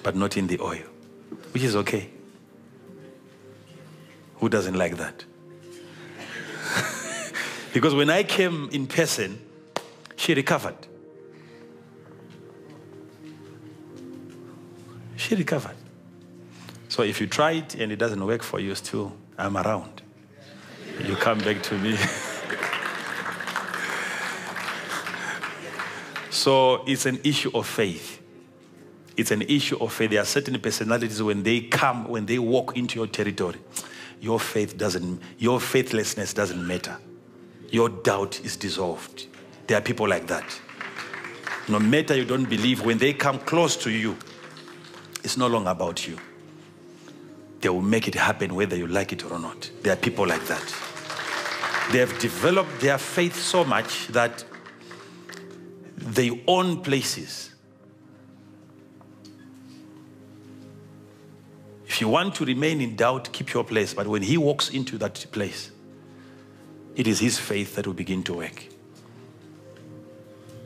but not in the oil, which is okay. Who doesn't like that? because when I came in person, she recovered. She recovered. So if you try it and it doesn't work for you, still, I'm around. You come back to me. so it's an issue of faith. It's an issue of faith. There are certain personalities when they come, when they walk into your territory, your faith doesn't, your faithlessness doesn't matter. Your doubt is dissolved. There are people like that. No matter you don't believe, when they come close to you, it's no longer about you. They will make it happen whether you like it or not. There are people like that. They have developed their faith so much that they own places. If you want to remain in doubt, keep your place. But when he walks into that place, it is his faith that will begin to work.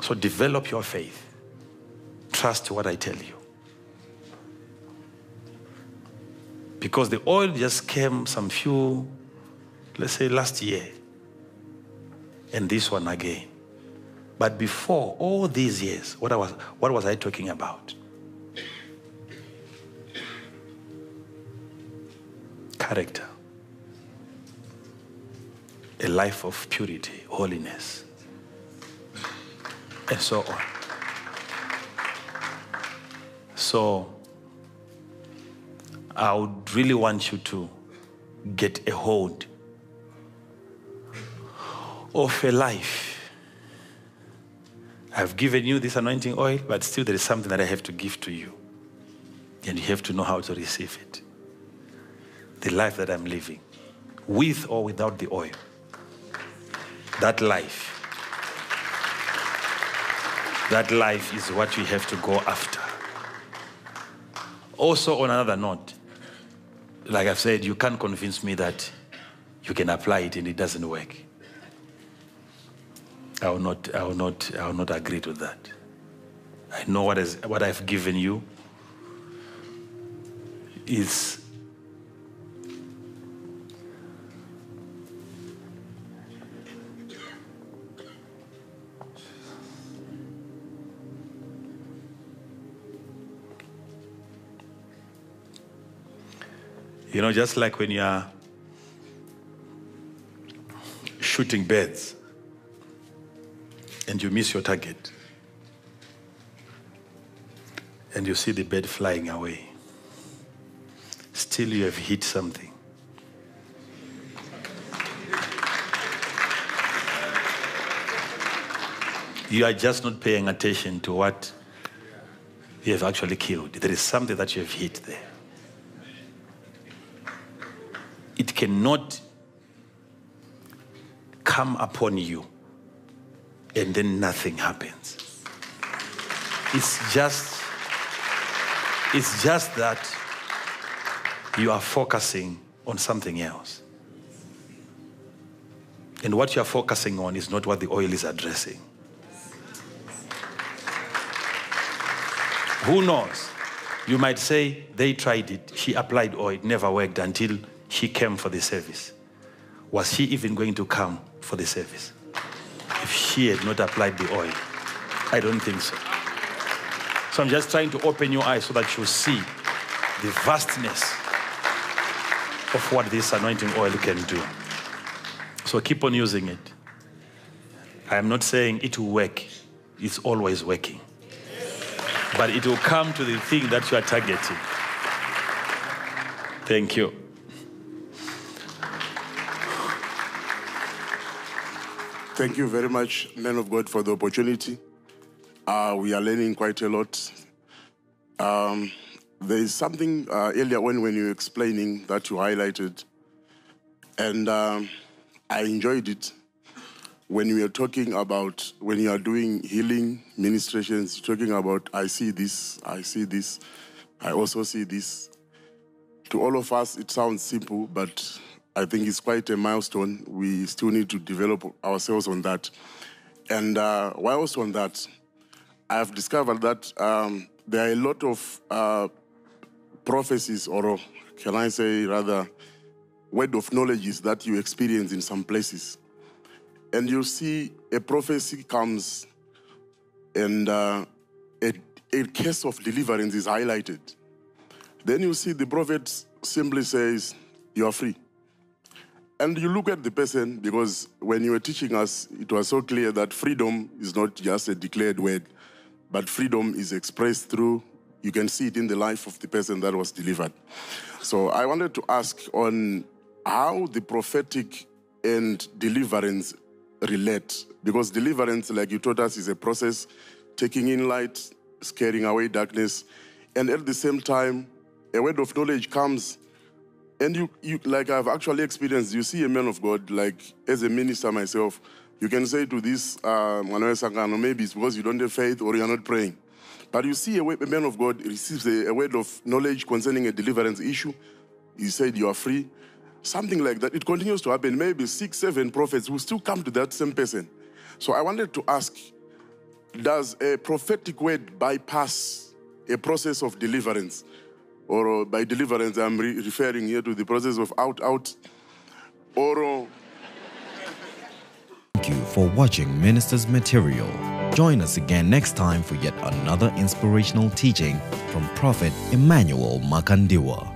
So develop your faith. Trust what I tell you. Because the oil just came some few, let's say last year, and this one again. But before all these years, what, I was, what was I talking about? Character. A life of purity, holiness, and so on. So, I would really want you to get a hold of a life. I've given you this anointing oil, but still there is something that I have to give to you. And you have to know how to receive it. The life that I'm living, with or without the oil. That life. That life is what we have to go after. Also, on another note, like I've said, you can't convince me that you can apply it and it doesn't work. I will not, I will not, I will not agree to that. I know what, is, what I've given you is You know, just like when you are shooting birds and you miss your target and you see the bird flying away, still you have hit something. You are just not paying attention to what you have actually killed. There is something that you have hit there. It cannot come upon you and then nothing happens. It's just it's just that you are focusing on something else. And what you are focusing on is not what the oil is addressing. Who knows? You might say they tried it, she applied oil, it never worked until she came for the service. Was she even going to come for the service? If she had not applied the oil, I don't think so. So I'm just trying to open your eyes so that you see the vastness of what this anointing oil can do. So keep on using it. I am not saying it will work, it's always working. But it will come to the thing that you are targeting. Thank you. Thank you very much, men of God, for the opportunity. Uh, we are learning quite a lot. Um, there is something uh, earlier when, when you were explaining that you highlighted, and um, I enjoyed it when you were talking about when you are doing healing ministrations, talking about I see this, I see this, I also see this. To all of us, it sounds simple, but I think it's quite a milestone. We still need to develop ourselves on that. And uh, whilst on that, I've discovered that um, there are a lot of uh, prophecies, or can I say rather, word of knowledges that you experience in some places. And you see a prophecy comes and uh, a, a case of deliverance is highlighted. Then you see the prophet simply says, You are free. And you look at the person because when you were teaching us, it was so clear that freedom is not just a declared word, but freedom is expressed through, you can see it in the life of the person that was delivered. So I wanted to ask on how the prophetic and deliverance relate, because deliverance, like you taught us, is a process taking in light, scaring away darkness, and at the same time, a word of knowledge comes and you, you like I've actually experienced, you see a man of God, like as a minister myself, you can say to this uh, maybe it's because you don't have faith or you're not praying. But you see a, a man of God receives a, a, word of knowledge concerning a deliverance issue. He said, You are free. Something like that. It continues to happen. Maybe six, seven prophets will still come to that same person. So I wanted to ask Does a prophetic word bypass a process of deliverance? Or uh, by deliverance, I'm re- referring here to the process of out, out, or. Uh, Thank you for watching Minister's Material. Join us again next time for yet another inspirational teaching from Prophet Emmanuel Makandiwa.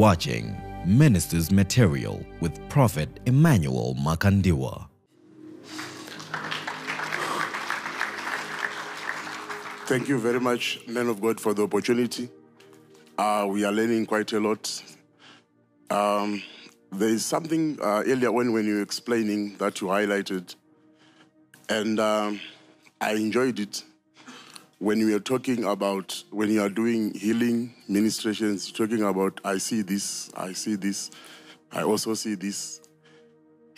Watching Minister's Material with Prophet Emmanuel Makandiwa. Thank you very much, men of God, for the opportunity. Uh, we are learning quite a lot. Um, there is something uh, earlier when, when you were explaining that you highlighted, and um, I enjoyed it when you are talking about when you are doing healing ministrations, talking about I see this, I see this, I also see this.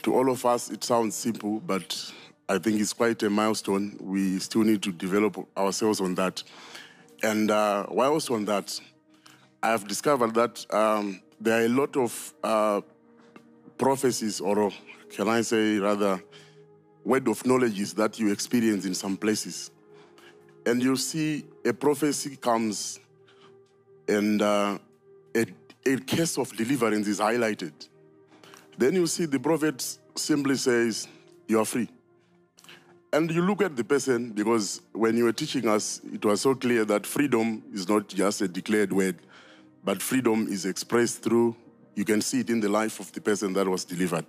To all of us, it sounds simple, but I think it's quite a milestone. We still need to develop ourselves on that. And uh, whilst on that, I've discovered that um, there are a lot of uh, prophecies, or can I say rather, word of knowledges that you experience in some places and you see a prophecy comes and uh, a, a case of deliverance is highlighted. Then you see the prophet simply says, You are free. And you look at the person because when you were teaching us, it was so clear that freedom is not just a declared word, but freedom is expressed through, you can see it in the life of the person that was delivered.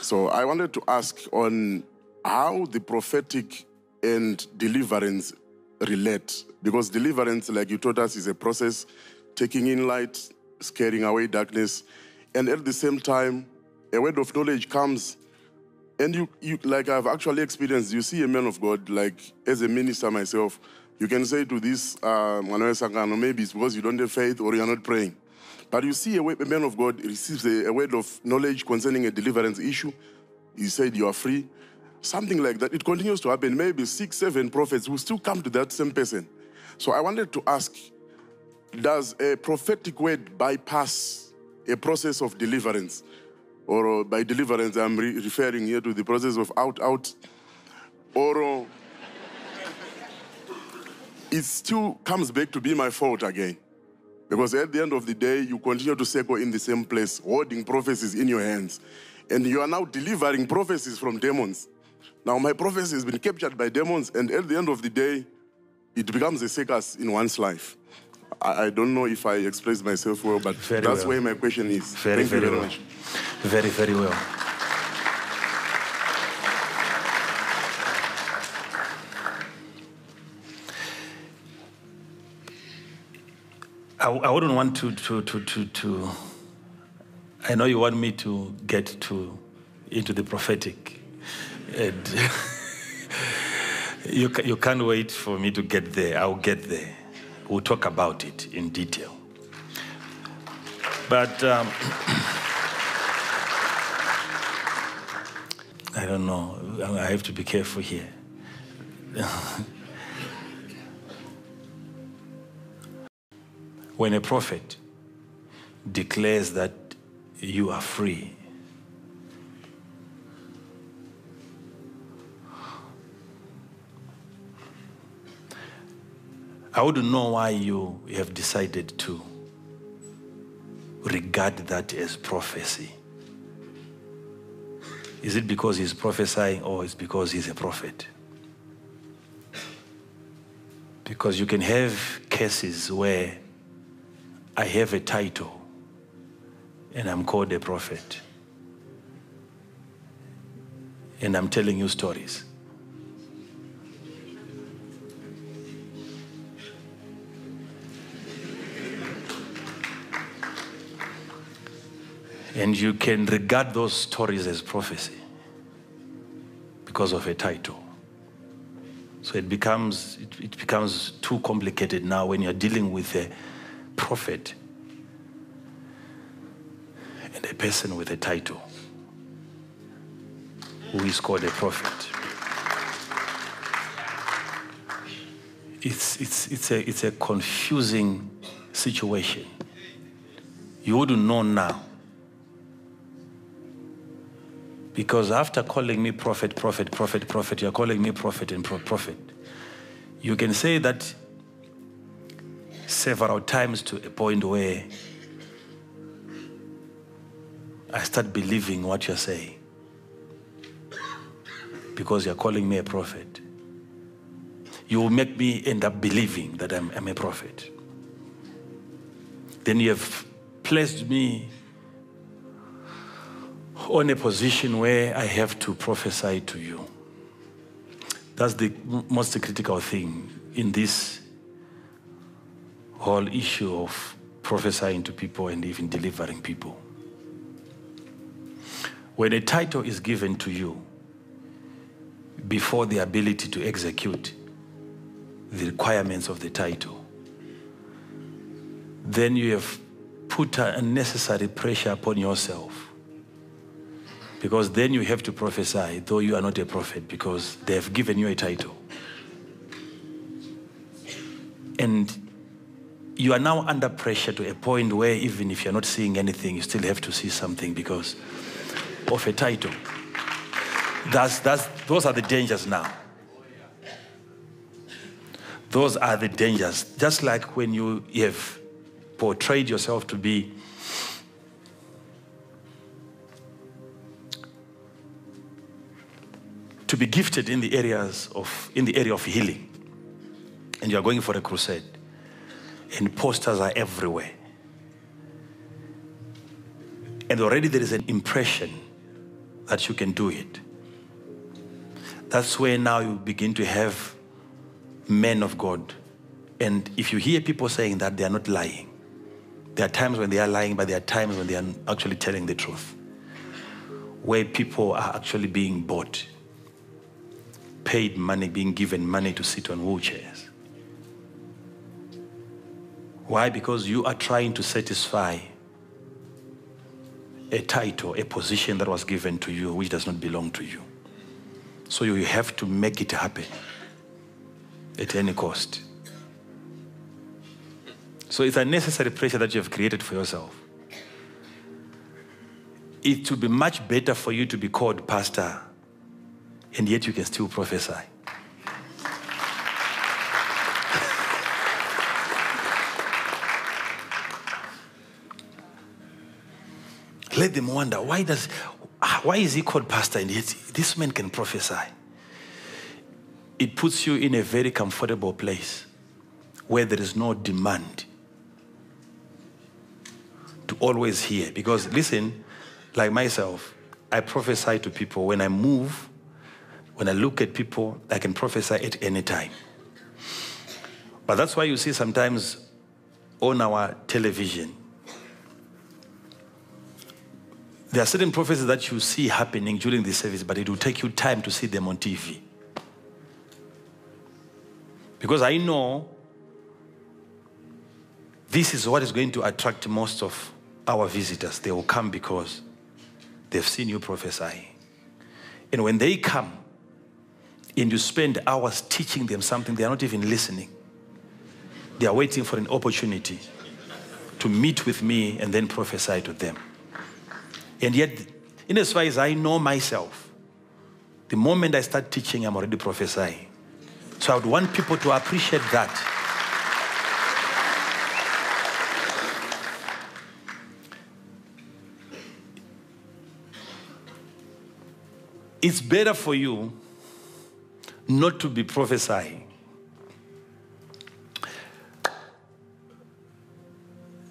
So I wanted to ask on how the prophetic and deliverance relate because deliverance, like you taught us, is a process taking in light, scaring away darkness, and at the same time, a word of knowledge comes. And you, you, like I've actually experienced, you see a man of God, like as a minister myself, you can say to this uh, maybe it's because you don't have faith or you're not praying. But you see a, a man of God receives a, a word of knowledge concerning a deliverance issue. He said, You are free something like that. It continues to happen. Maybe six, seven prophets will still come to that same person. So I wanted to ask Does a prophetic word bypass a process of deliverance? Or uh, by deliverance, I'm re- referring here to the process of out, out. Or uh, it still comes back to be my fault again. Because at the end of the day, you continue to circle in the same place, holding prophecies in your hands. And you are now delivering prophecies from demons. Now, my prophecy has been captured by demons, and at the end of the day, it becomes a circus in one's life. I, I don't know if I expressed myself well, but Very that's well. where my question is. Very, Thank you very very well. much. Very, very well. I, I wouldn't want to, to, to, to, to, I know you want me to get to, into the prophetic. And you, you can't wait for me to get there. I'll get there. We'll talk about it in detail. But um, I don't know. I have to be careful here. when a prophet declares that you are free, I wouldn't know why you have decided to regard that as prophecy. Is it because he's prophesying or is because he's a prophet? Because you can have cases where I have a title and I'm called a prophet. And I'm telling you stories. And you can regard those stories as prophecy because of a title. So it becomes, it, it becomes too complicated now when you're dealing with a prophet and a person with a title who is called a prophet. It's, it's, it's, a, it's a confusing situation. You wouldn't know now. Because after calling me prophet, prophet, prophet, prophet, you're calling me prophet and pro- prophet. You can say that several times to a point where I start believing what you're saying. Because you're calling me a prophet. You will make me end up believing that I'm, I'm a prophet. Then you have placed me on a position where I have to prophesy to you. That's the most critical thing in this whole issue of prophesying to people and even delivering people. When a title is given to you before the ability to execute the requirements of the title, then you have put unnecessary pressure upon yourself because then you have to prophesy, though you are not a prophet, because they have given you a title. And you are now under pressure to a point where even if you're not seeing anything, you still have to see something because of a title. That's, that's, those are the dangers now. Those are the dangers. Just like when you have portrayed yourself to be to be gifted in the areas of in the area of healing. And you are going for a crusade. And posters are everywhere. And already there is an impression that you can do it. That's where now you begin to have men of god. And if you hear people saying that they are not lying. There are times when they are lying but there are times when they are actually telling the truth. Where people are actually being bought paid money, being given money to sit on wheelchairs. Why? Because you are trying to satisfy a title, a position that was given to you which does not belong to you. So you have to make it happen at any cost. So it's a necessary pressure that you have created for yourself. It would be much better for you to be called pastor and yet you can still prophesy. Let them wonder why does ah, why is he called pastor and yet this man can prophesy? It puts you in a very comfortable place where there is no demand to always hear. Because listen, like myself, I prophesy to people when I move when I look at people, I can prophesy at any time. But that's why you see sometimes on our television, there are certain prophecies that you see happening during the service, but it will take you time to see them on TV. Because I know this is what is going to attract most of our visitors. They will come because they've seen you prophesy. And when they come and you spend hours teaching them something, they are not even listening. They are waiting for an opportunity to meet with me and then prophesy to them. And yet, in as far as I know myself, the moment I start teaching, I'm already prophesying. So I would want people to appreciate that. It's better for you not to be prophesying.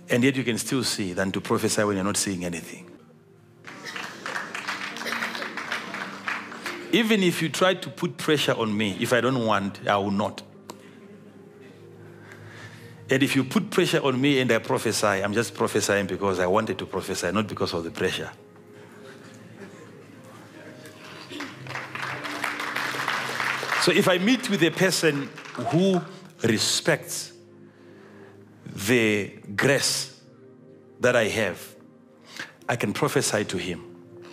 And yet you can still see than to prophesy when you're not seeing anything. Even if you try to put pressure on me, if I don't want, I will not. And if you put pressure on me and I prophesy, I'm just prophesying because I wanted to prophesy, not because of the pressure. So if I meet with a person who respects the grace that I have, I can prophesy to him.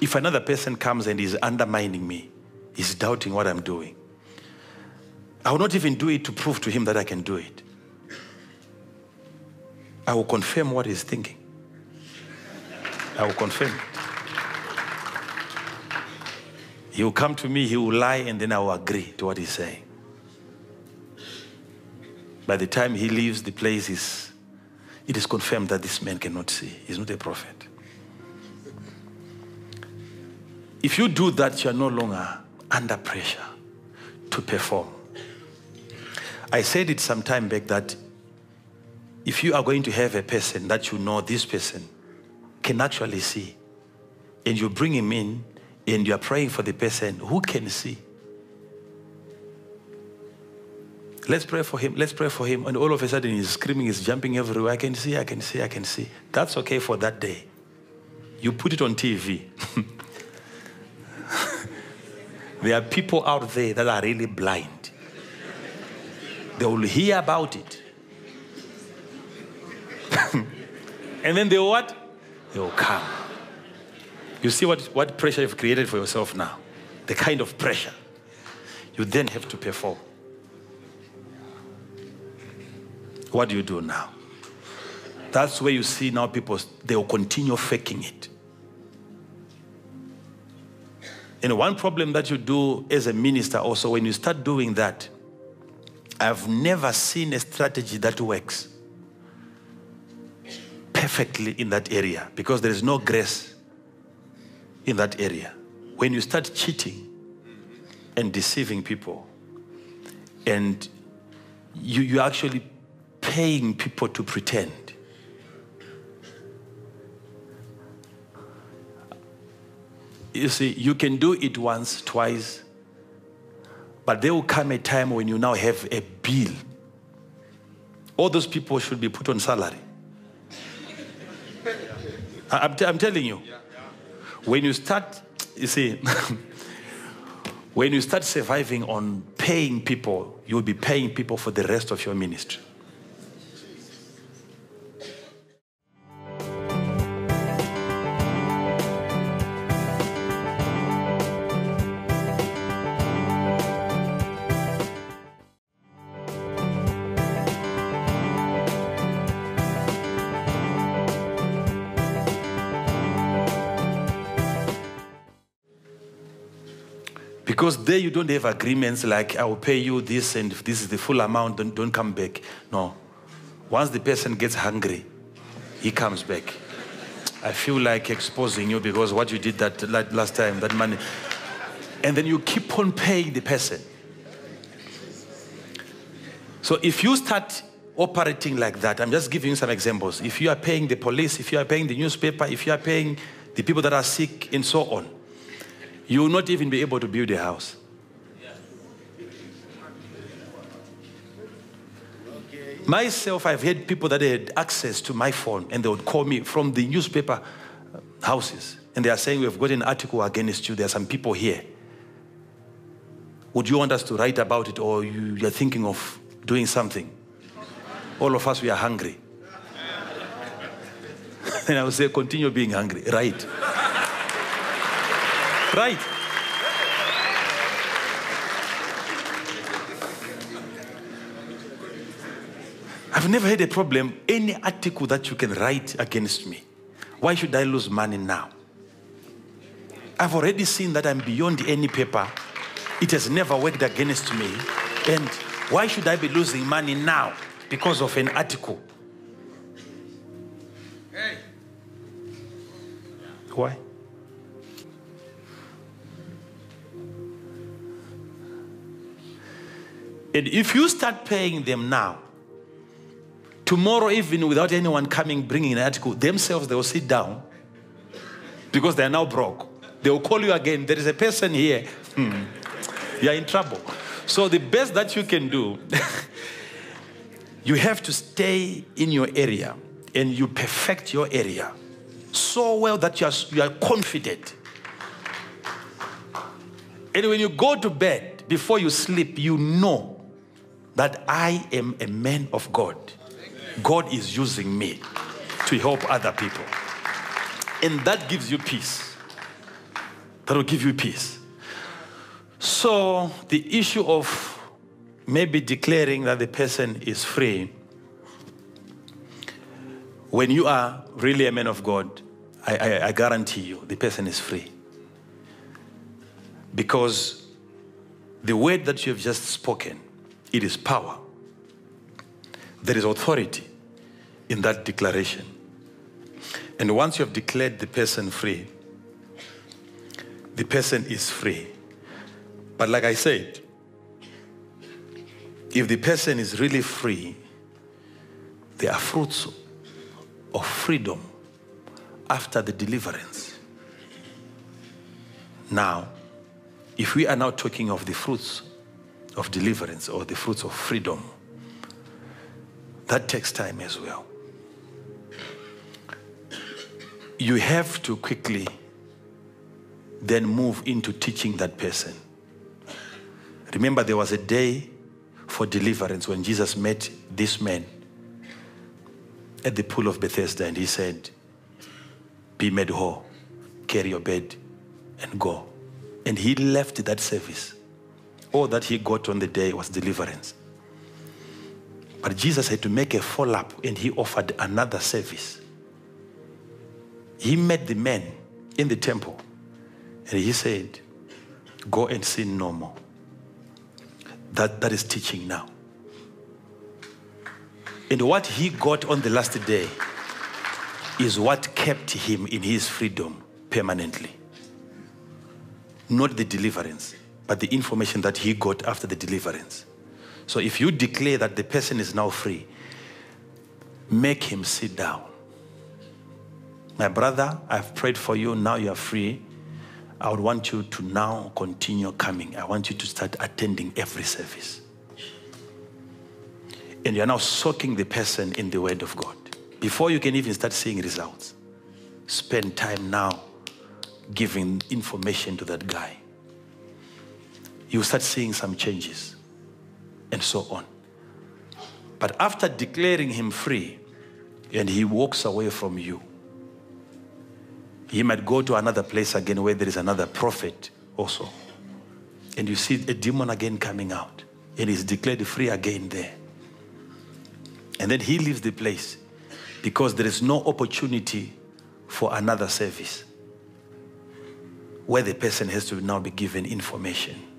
If another person comes and is undermining me, is doubting what I'm doing, I will not even do it to prove to him that I can do it. I will confirm what he's thinking. I will confirm He will come to me, he will lie, and then I will agree to what he's saying. By the time he leaves the place, it is confirmed that this man cannot see. He's not a prophet. If you do that, you are no longer under pressure to perform. I said it some time back that if you are going to have a person that you know this person can actually see, and you bring him in and you are praying for the person who can see. Let's pray for him. Let's pray for him. And all of a sudden he's screaming, he's jumping everywhere. I can see, I can see, I can see. That's okay for that day. You put it on TV. there are people out there that are really blind. They will hear about it. and then they will what? They will come. You see what, what pressure you've created for yourself now? The kind of pressure. You then have to perform. What do you do now? That's where you see now people, they will continue faking it. And one problem that you do as a minister also, when you start doing that, I've never seen a strategy that works perfectly in that area because there is no grace in that area. When you start cheating and deceiving people, and you, you're actually paying people to pretend. You see, you can do it once, twice, but there will come a time when you now have a bill. All those people should be put on salary. I'm, t- I'm telling you. When you start, you see, when you start surviving on paying people, you'll be paying people for the rest of your ministry. You don't have agreements like, I will pay you this and if this is the full amount, don't, don't come back. No. Once the person gets hungry, he comes back. I feel like exposing you because what you did that la- last time, that money. And then you keep on paying the person. So if you start operating like that, I'm just giving you some examples. If you are paying the police, if you are paying the newspaper, if you are paying the people that are sick, and so on, you will not even be able to build a house. Myself, I've had people that had access to my phone and they would call me from the newspaper houses and they are saying, We've got an article against you. There are some people here. Would you want us to write about it or you, you're thinking of doing something? All of us, we are hungry. and I would say, Continue being hungry. Right. right. I've never had a problem. Any article that you can write against me, why should I lose money now? I've already seen that I'm beyond any paper. It has never worked against me. And why should I be losing money now because of an article? Hey. Why? And if you start paying them now, tomorrow, even without anyone coming bringing an article, themselves they will sit down because they are now broke. They will call you again. There is a person here. Hmm. You are in trouble. So the best that you can do, you have to stay in your area and you perfect your area so well that you are, you are confident. And when you go to bed, before you sleep, you know that I am a man of God. God is using me to help other people. And that gives you peace. That will give you peace. So, the issue of maybe declaring that the person is free, when you are really a man of God, I, I, I guarantee you the person is free. Because the word that you have just spoken, it is power. There is authority in that declaration. And once you have declared the person free, the person is free. But like I said, if the person is really free, there are fruits of freedom after the deliverance. Now, if we are now talking of the fruits of deliverance or the fruits of freedom, that takes time as well. You have to quickly then move into teaching that person. Remember, there was a day for deliverance when Jesus met this man at the pool of Bethesda and he said, Be made whole, carry your bed, and go. And he left that service. All that he got on the day was deliverance. But Jesus had to make a follow up and he offered another service. He met the man in the temple and he said, Go and sin no more. That, that is teaching now. And what he got on the last day is what kept him in his freedom permanently. Not the deliverance, but the information that he got after the deliverance. So if you declare that the person is now free, make him sit down. My brother, I've prayed for you. Now you are free. I would want you to now continue coming. I want you to start attending every service. And you're now soaking the person in the Word of God. Before you can even start seeing results, spend time now giving information to that guy. You start seeing some changes and so on. But after declaring him free and he walks away from you, he might go to another place again where there is another prophet also. And you see a demon again coming out and he's declared free again there. And then he leaves the place because there is no opportunity for another service where the person has to now be given information.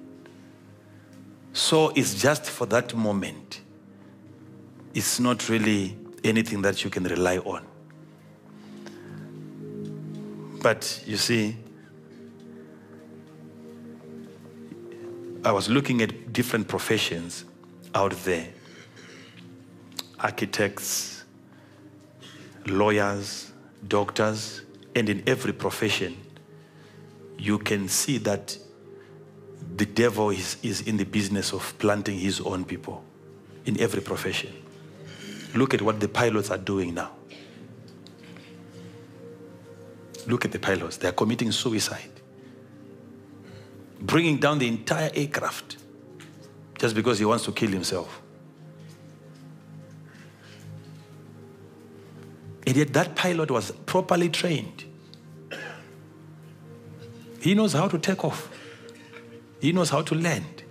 So it's just for that moment. It's not really anything that you can rely on. But you see, I was looking at different professions out there architects, lawyers, doctors, and in every profession, you can see that the devil is, is in the business of planting his own people in every profession. Look at what the pilots are doing now. Look at the pilots, they are committing suicide, bringing down the entire aircraft just because he wants to kill himself. And yet, that pilot was properly trained. He knows how to take off, he knows how to land.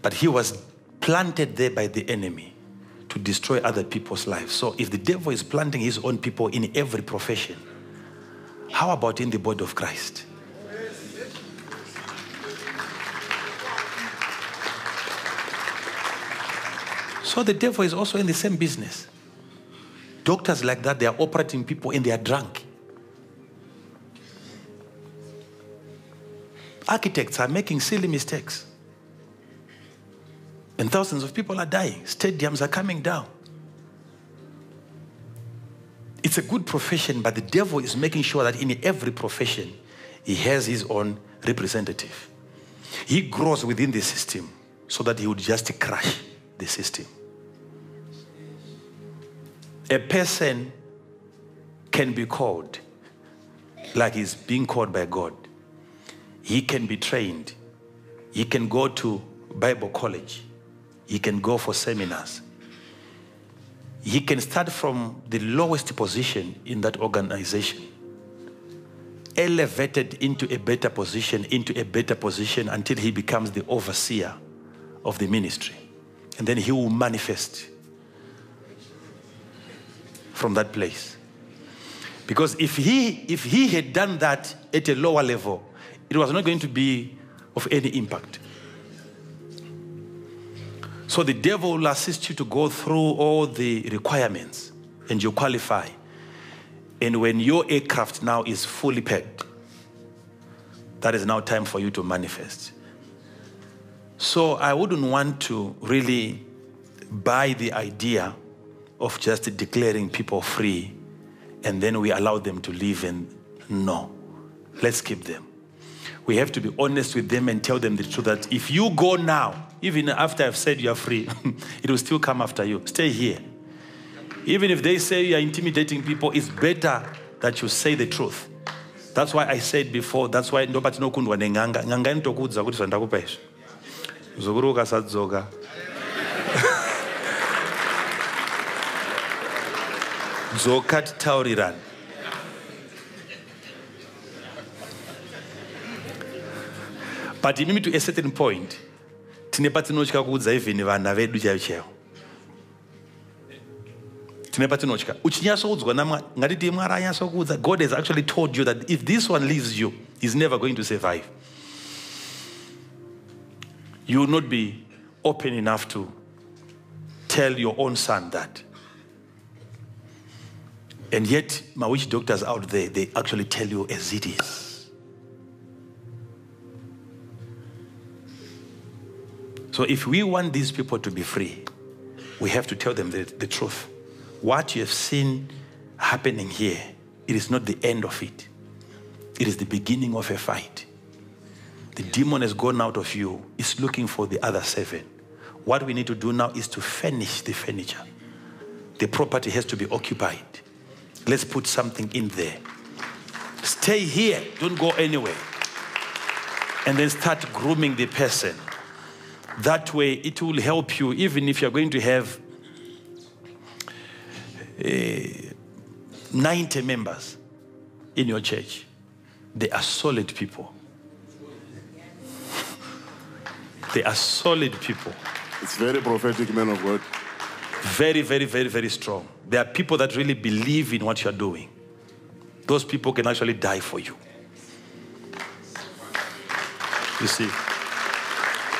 But he was planted there by the enemy to destroy other people's lives. So, if the devil is planting his own people in every profession, how about in the body of Christ? So, the devil is also in the same business. Doctors like that, they are operating people and they are drunk. Architects are making silly mistakes. And thousands of people are dying. Stadiums are coming down. It's a good profession, but the devil is making sure that in every profession, he has his own representative. He grows within the system so that he would just crush the system. A person can be called like he's being called by God. He can be trained. He can go to Bible college. He can go for seminars. He can start from the lowest position in that organization, elevated into a better position, into a better position until he becomes the overseer of the ministry. And then he will manifest from that place. Because if he, if he had done that at a lower level, it was not going to be of any impact. So the devil will assist you to go through all the requirements and you qualify. And when your aircraft now is fully packed, that is now time for you to manifest. So I wouldn't want to really buy the idea of just declaring people free and then we allow them to live and no. Let's keep them. We have to be honest with them and tell them the truth that if you go now, even after I've said you are free, it will still come after you. Stay here. Even if they say you are intimidating people, it's better that you say the truth. That's why I said before, that's why ndo patinokundwa neng'anga ng'anga inotokudza kuti zvandakupa izvi zokuri ukasadzoka dzoka titaurirane but imimi to a certain point tine patinotya kuudza even vana vedu chaivo chaivo tine patinotya uchinyatsokudzwa namwari ngatiti mwari anyatsokuudza god has actually told you that if this one leaves you he's never going to survive. You will not be open enough to tell your own son that. And yet my witch doctors out there they actually tell you as it is So if we want these people to be free, we have to tell them the, the truth. What you have seen happening here, it is not the end of it. It is the beginning of a fight. The demon has gone out of you, It's looking for the other seven. What we need to do now is to furnish the furniture. The property has to be occupied. Let's put something in there. Stay here, don't go anywhere. And then start grooming the person. That way, it will help you, even if you're going to have uh, 90 members in your church. They are solid people. they are solid people. It's very prophetic, man of God. Very, very, very, very strong. There are people that really believe in what you're doing. Those people can actually die for you. You see?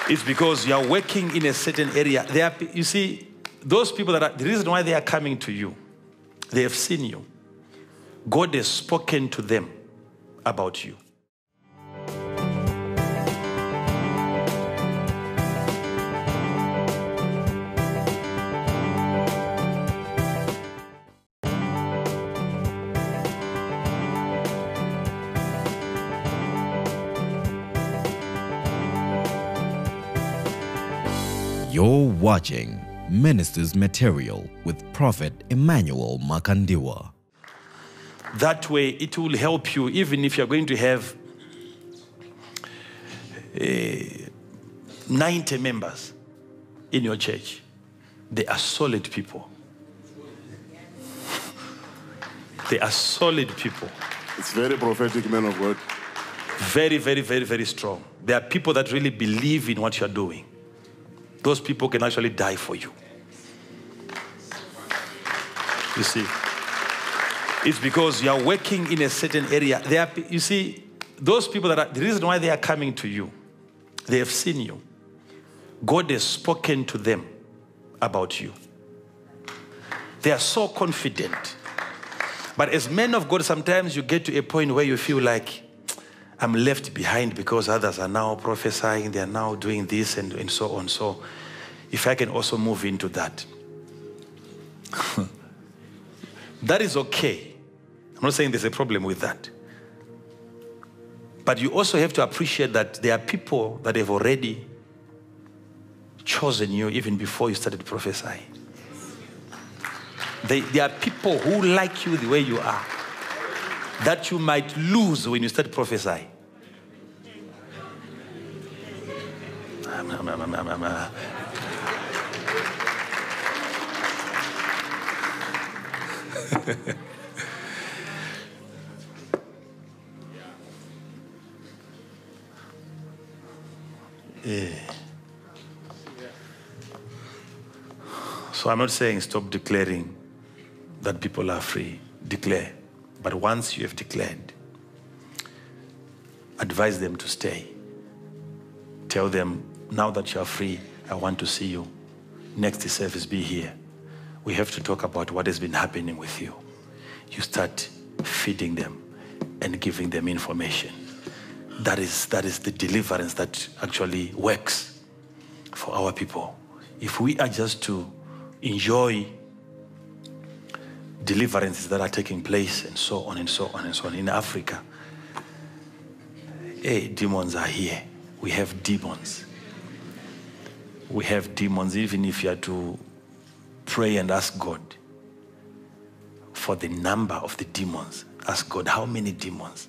It's because you are working in a certain area. They are, you see, those people that are, the reason why they are coming to you, they have seen you. God has spoken to them about you. Watching Minister's Material with Prophet Emmanuel Makandiwa. That way, it will help you, even if you're going to have eh, 90 members in your church. They are solid people. they are solid people. It's very prophetic, man of God. Very, very, very, very strong. There are people that really believe in what you're doing. Those people can actually die for you. You see, it's because you are working in a certain area. They are, you see, those people that are, the reason why they are coming to you, they have seen you. God has spoken to them about you. They are so confident. But as men of God, sometimes you get to a point where you feel like, I'm left behind because others are now prophesying, they are now doing this and, and so on. So, if I can also move into that, that is okay. I'm not saying there's a problem with that. But you also have to appreciate that there are people that have already chosen you even before you started prophesying. They, there are people who like you the way you are that you might lose when you start prophesying. Yeah. So I'm not saying stop declaring that people are free. Declare. But once you have declared, advise them to stay. Tell them, now that you are free, I want to see you. Next service, be here. We have to talk about what has been happening with you. You start feeding them and giving them information. That is, that is the deliverance that actually works for our people. If we are just to enjoy deliverances that are taking place and so on and so on and so on in Africa, hey, demons are here. We have demons. We have demons, even if you are to pray and ask God for the number of the demons. Ask God how many demons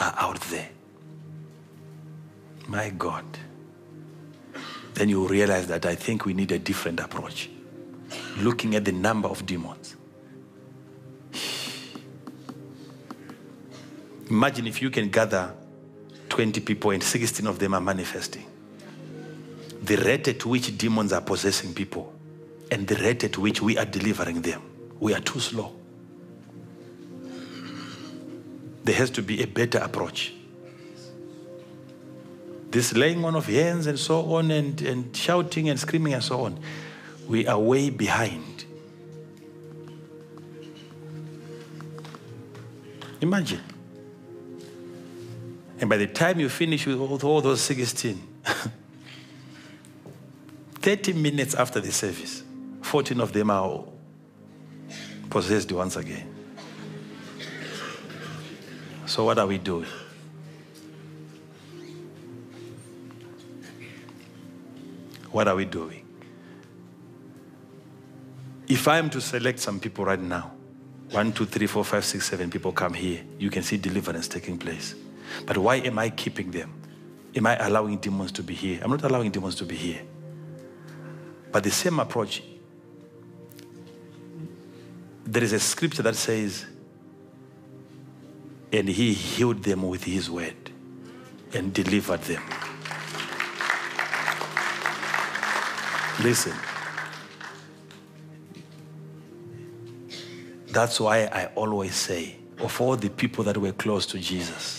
are out there. My God. Then you realize that I think we need a different approach. Looking at the number of demons. Imagine if you can gather 20 people and 16 of them are manifesting. The rate at which demons are possessing people and the rate at which we are delivering them, we are too slow. There has to be a better approach. This laying on of hands and so on, and, and shouting and screaming and so on, we are way behind. Imagine. And by the time you finish with all, those 16, 30 minutes after the service, 14 of them are possessed once again. So, what are we doing? What are we doing? If I am to select some people right now, one, two, three, four, five, six, seven people come here, you can see deliverance taking place. But why am I keeping them? Am I allowing demons to be here? I'm not allowing demons to be here. But the same approach, there is a scripture that says, and he healed them with his word and delivered them. Listen. That's why I always say, of all the people that were close to Jesus,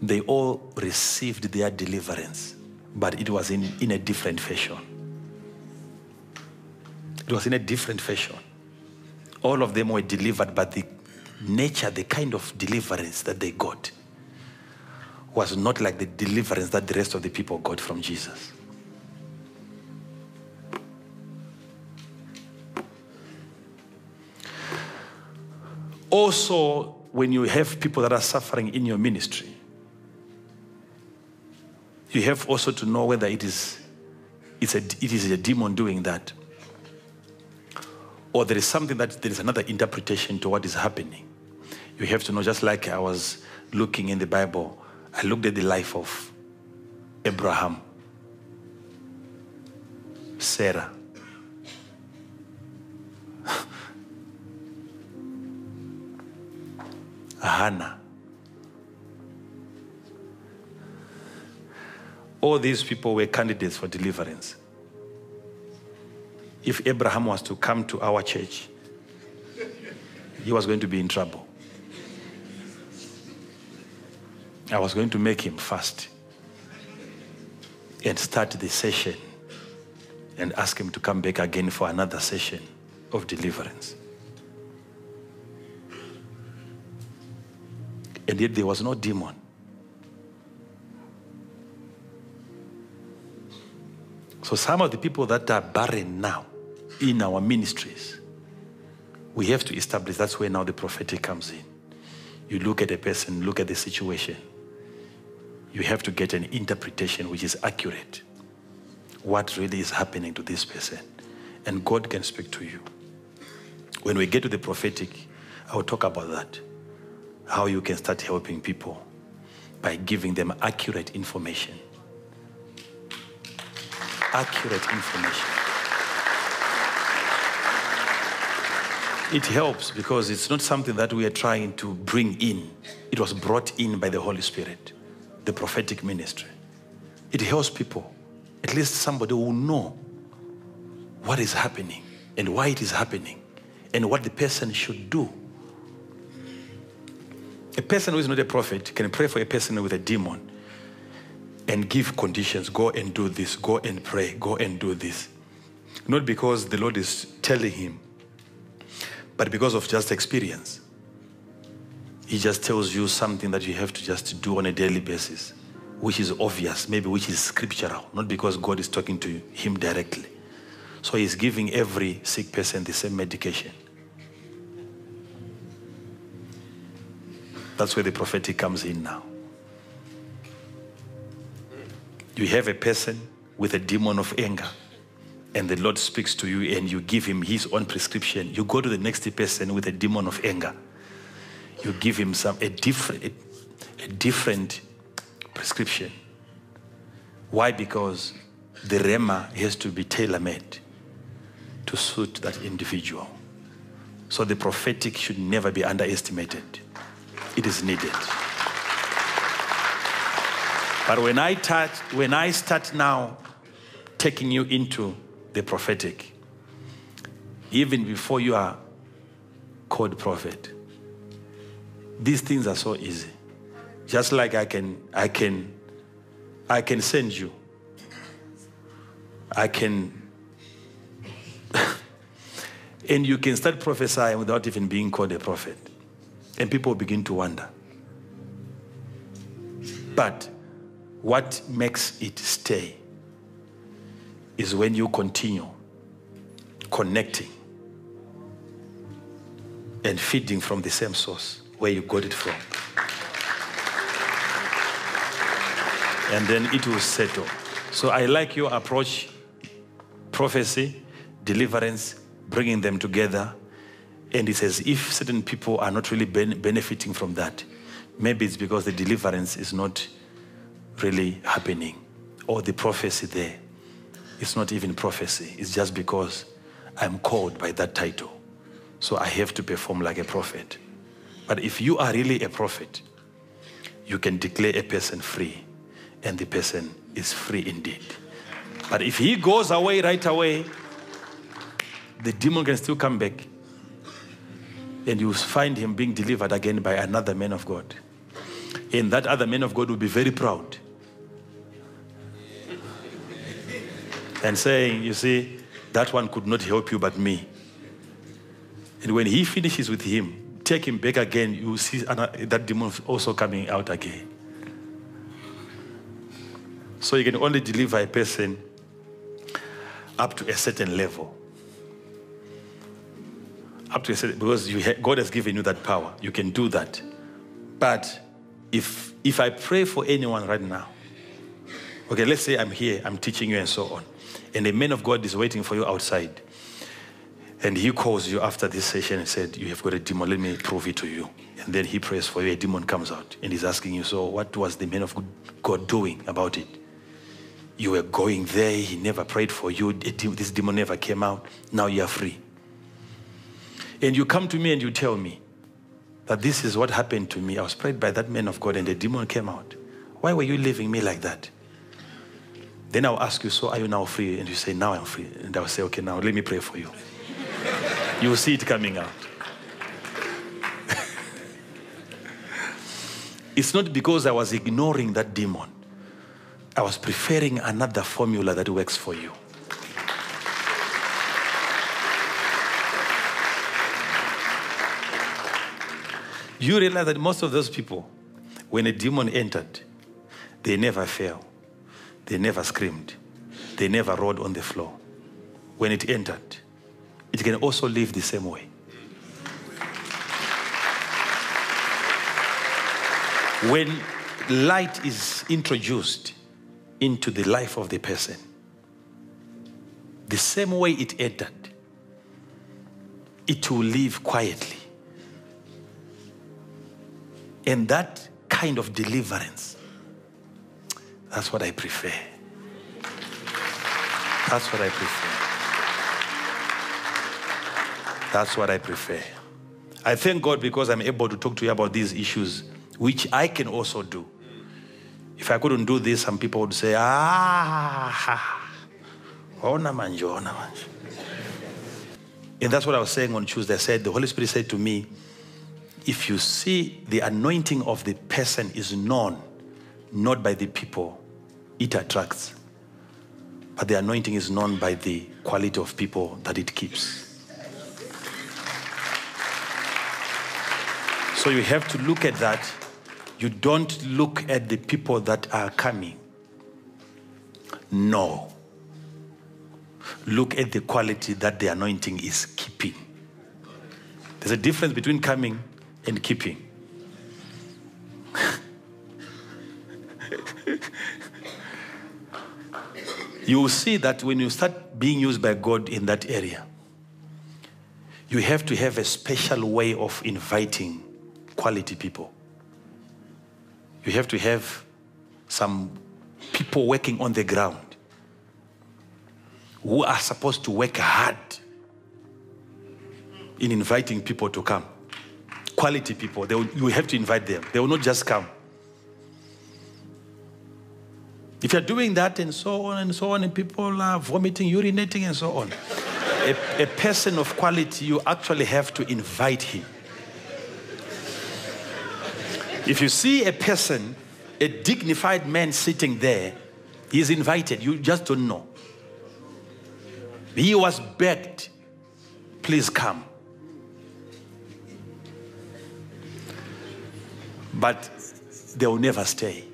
they all received their deliverance, but it was in, in a different fashion. It was in a different fashion. all of them were delivered, but the nature, the kind of deliverance that they got was not like the deliverance that the rest of the people got from Jesus. Also, when you have people that are suffering in your ministry, you have also to know whether it is, it's a, it is a demon doing that or there is something that there is another interpretation to what is happening. You have to know, just like I was looking in the Bible, I looked at the life of Abraham, Sarah, Hannah. All these people were candidates for deliverance. If Abraham was to come to our church, he was going to be in trouble. I was going to make him fast and start the session and ask him to come back again for another session of deliverance. And yet there was no demon. So some of the people that are barren now in our ministries, we have to establish that's where now the prophetic comes in. You look at a person, look at the situation. You have to get an interpretation which is accurate. What really is happening to this person? And God can speak to you. When we get to the prophetic, I will talk about that. How you can start helping people by giving them accurate information. Accurate information. It helps because it's not something that we are trying to bring in. It was brought in by the Holy Spirit, the prophetic ministry. It helps people. At least somebody will know what is happening and why it is happening and what the person should do. A person who is not a prophet can pray for a person with a demon and give conditions go and do this, go and pray, go and do this. Not because the Lord is telling him, but because of just experience. He just tells you something that you have to just do on a daily basis, which is obvious, maybe which is scriptural, not because God is talking to him directly. So he's giving every sick person the same medication. That's where the prophetic comes in now. You have a person with a demon of anger, and the Lord speaks to you, and you give him his own prescription. You go to the next person with a demon of anger. You give him some a different a, a different prescription. Why? Because the rhema has to be tailor-made to suit that individual. So the prophetic should never be underestimated. It is needed. But when I, touch, when I start now taking you into the prophetic, even before you are called prophet, these things are so easy. Just like I can, I can, I can send you. I can, and you can start prophesying without even being called a prophet. And people begin to wonder. But what makes it stay is when you continue connecting and feeding from the same source where you got it from. And then it will settle. So I like your approach prophecy, deliverance, bringing them together. And it says if certain people are not really ben- benefiting from that, maybe it's because the deliverance is not really happening. Or the prophecy there. It's not even prophecy. It's just because i'm called by that title. So i have to perform like a prophet. But if you are really a prophet you can declare a person free. And the person is free indeed. But if he goes away right away the demon can still come back. And you find him being delivered again by another man of god. And that other man of god will be very proud and saying, You see, that one could not help you but me. And when he finishes with him, take him back again, you will see that demon also coming out again. So you can only deliver a person up to a certain level. Up to a certain, because God has given you that power. You can do that. But if if I pray for anyone right now, okay, let's say I'm here, I'm teaching you and so on, and a man of God is waiting for you outside, and he calls you after this session and said, You have got a demon, let me prove it to you. And then he prays for you, a demon comes out and he's asking you, So what was the man of God doing about it? You were going there, he never prayed for you, this demon never came out, now you are free. And you come to me and you tell me that this is what happened to me. I was prayed by that man of God and the demon came out. Why were you leaving me like that? Then I'll ask you, So are you now free? And you say, Now I'm free. And I'll say, Okay, now let me pray for you. You will see it coming out. it's not because I was ignoring that demon, I was preferring another formula that works for you. You realize that most of those people, when a demon entered, they never fell, they never screamed, they never rolled on the floor. When it entered, it can also live the same way. When light is introduced into the life of the person, the same way it entered, it will live quietly. And that kind of deliverance, that's what I prefer. That's what I prefer. That's what I prefer. I thank God because I'm able to talk to you about these issues, which I can also do. If I couldn't do this, some people would say, ah, ona manje, ona manje. And that's what I was saying on Tuesday. I said, the Holy Spirit said to me, if you see the anointing of the person is known, not by the people, it attracts. But the anointing is known by the quality of people that it keeps. So you have to look at that. You don't look at the people that are coming. No. Look at the quality that the anointing is keeping. There's a difference between coming and keeping. you will see that when you start being used by God in that area, you have to have a special way of inviting quality people. You have to have some people working on the ground who are supposed to work hard in inviting people to come. Quality people, will, you have to invite them. They will not just come. If you're doing that and so on and so on, and people are vomiting, urinating, and so on, a, a person of quality, you actually have to invite him. If you see a person, a dignified man sitting there, he's invited. You just don't know. He was begged, please come. But they will never stay.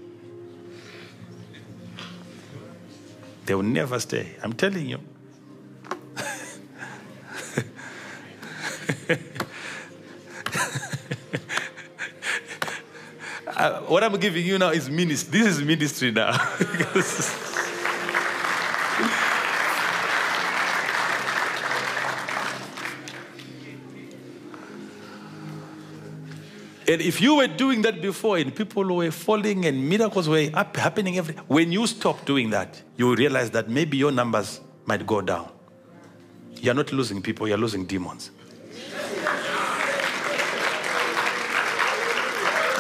They will never stay. I'm telling you. Uh, what I'm giving you now is ministry. This is ministry now. and if you were doing that before and people were falling and miracles were up, happening every when you stop doing that, you realize that maybe your numbers might go down. You're not losing people, you're losing demons.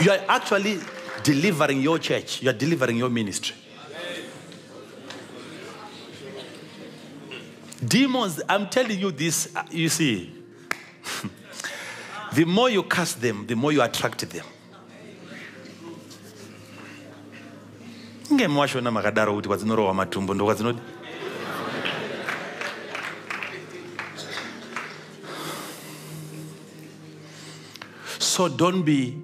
You are actually delivering your church, you are delivering your ministry. Demons, I'm telling you this, uh, you see, the more you cast them, the more you attract them. ngemwashona makadaro kuti kwadzinorowa matumbu ndo So don't be,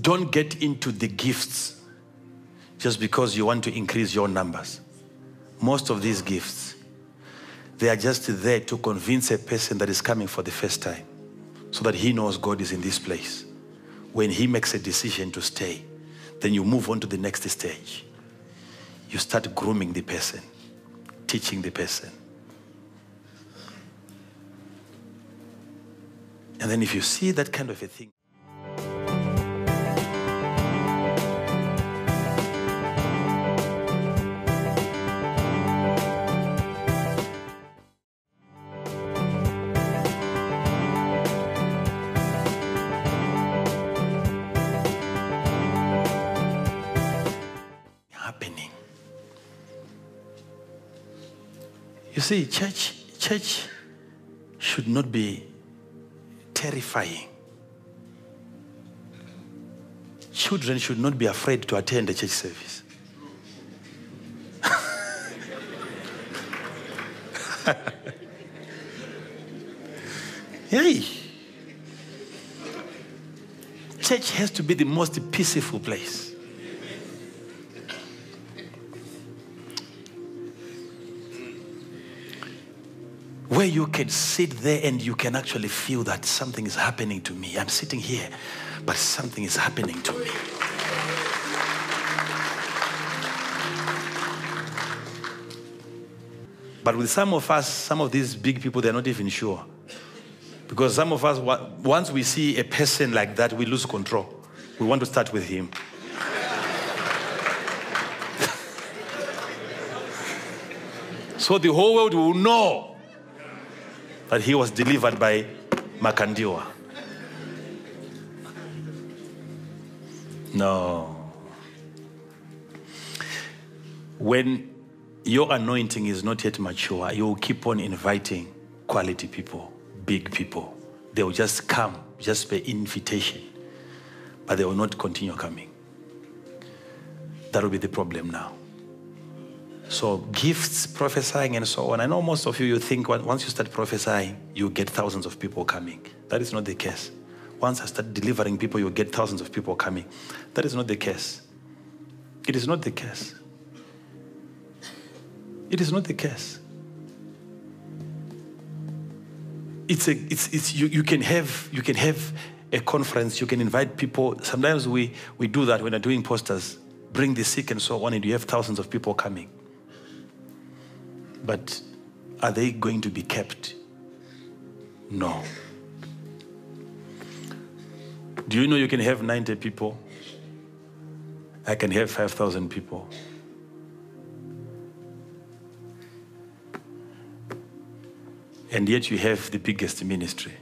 don't get into the gifts just because you want to increase your numbers. Most of these gifts, they are just there to convince a person that is coming for the first time so that he knows God is in this place. When he makes a decision to stay, then you move on to the next stage. You start grooming the person, teaching the person. And then if you see that kind of a thing, see, church, church should not be terrifying. Children should not be afraid to attend a church service. hey. Church has to be the most peaceful place. Where you can sit there and you can actually feel that something is happening to me. I'm sitting here, but something is happening to me. But with some of us, some of these big people, they're not even sure. Because some of us, once we see a person like that, we lose control. We want to start with him. so the whole world will know that he was delivered by Makandiwa. No. When your anointing is not yet mature, you will keep on inviting quality people, big people. They will just come, just by invitation, but they will not continue coming. That will be the problem now. So gifts, prophesying, and so on. I know most of you, you think once you start prophesying, you get thousands of people coming. That is not the case. Once I start delivering people, you get thousands of people coming. That is not the case. It is not the case. It is not the case. It's a, it's, it's, you, you can have, you can have a conference, you can invite people. Sometimes we, we do that when we're doing posters, bring the sick and so on, and you have thousands of people coming. But are they going to be kept? No. Do you know you can have 90 people? I can have 5,000 people. And yet you have the biggest ministry.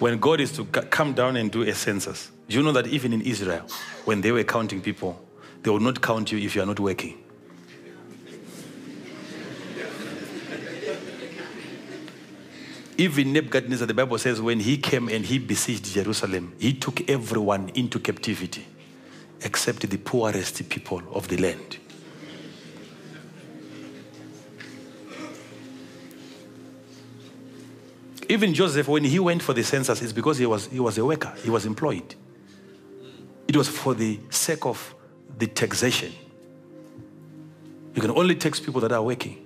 When God is to come down and do a census, do you know that even in Israel, when they were counting people, they would not count you if you are not working? Even Nebuchadnezzar, the Bible says, when he came and he besieged Jerusalem, he took everyone into captivity except the poorest people of the land. Even Joseph, when he went for the census, it's because he was, he was a worker, he was employed. It was for the sake of the taxation. You can only tax people that are working.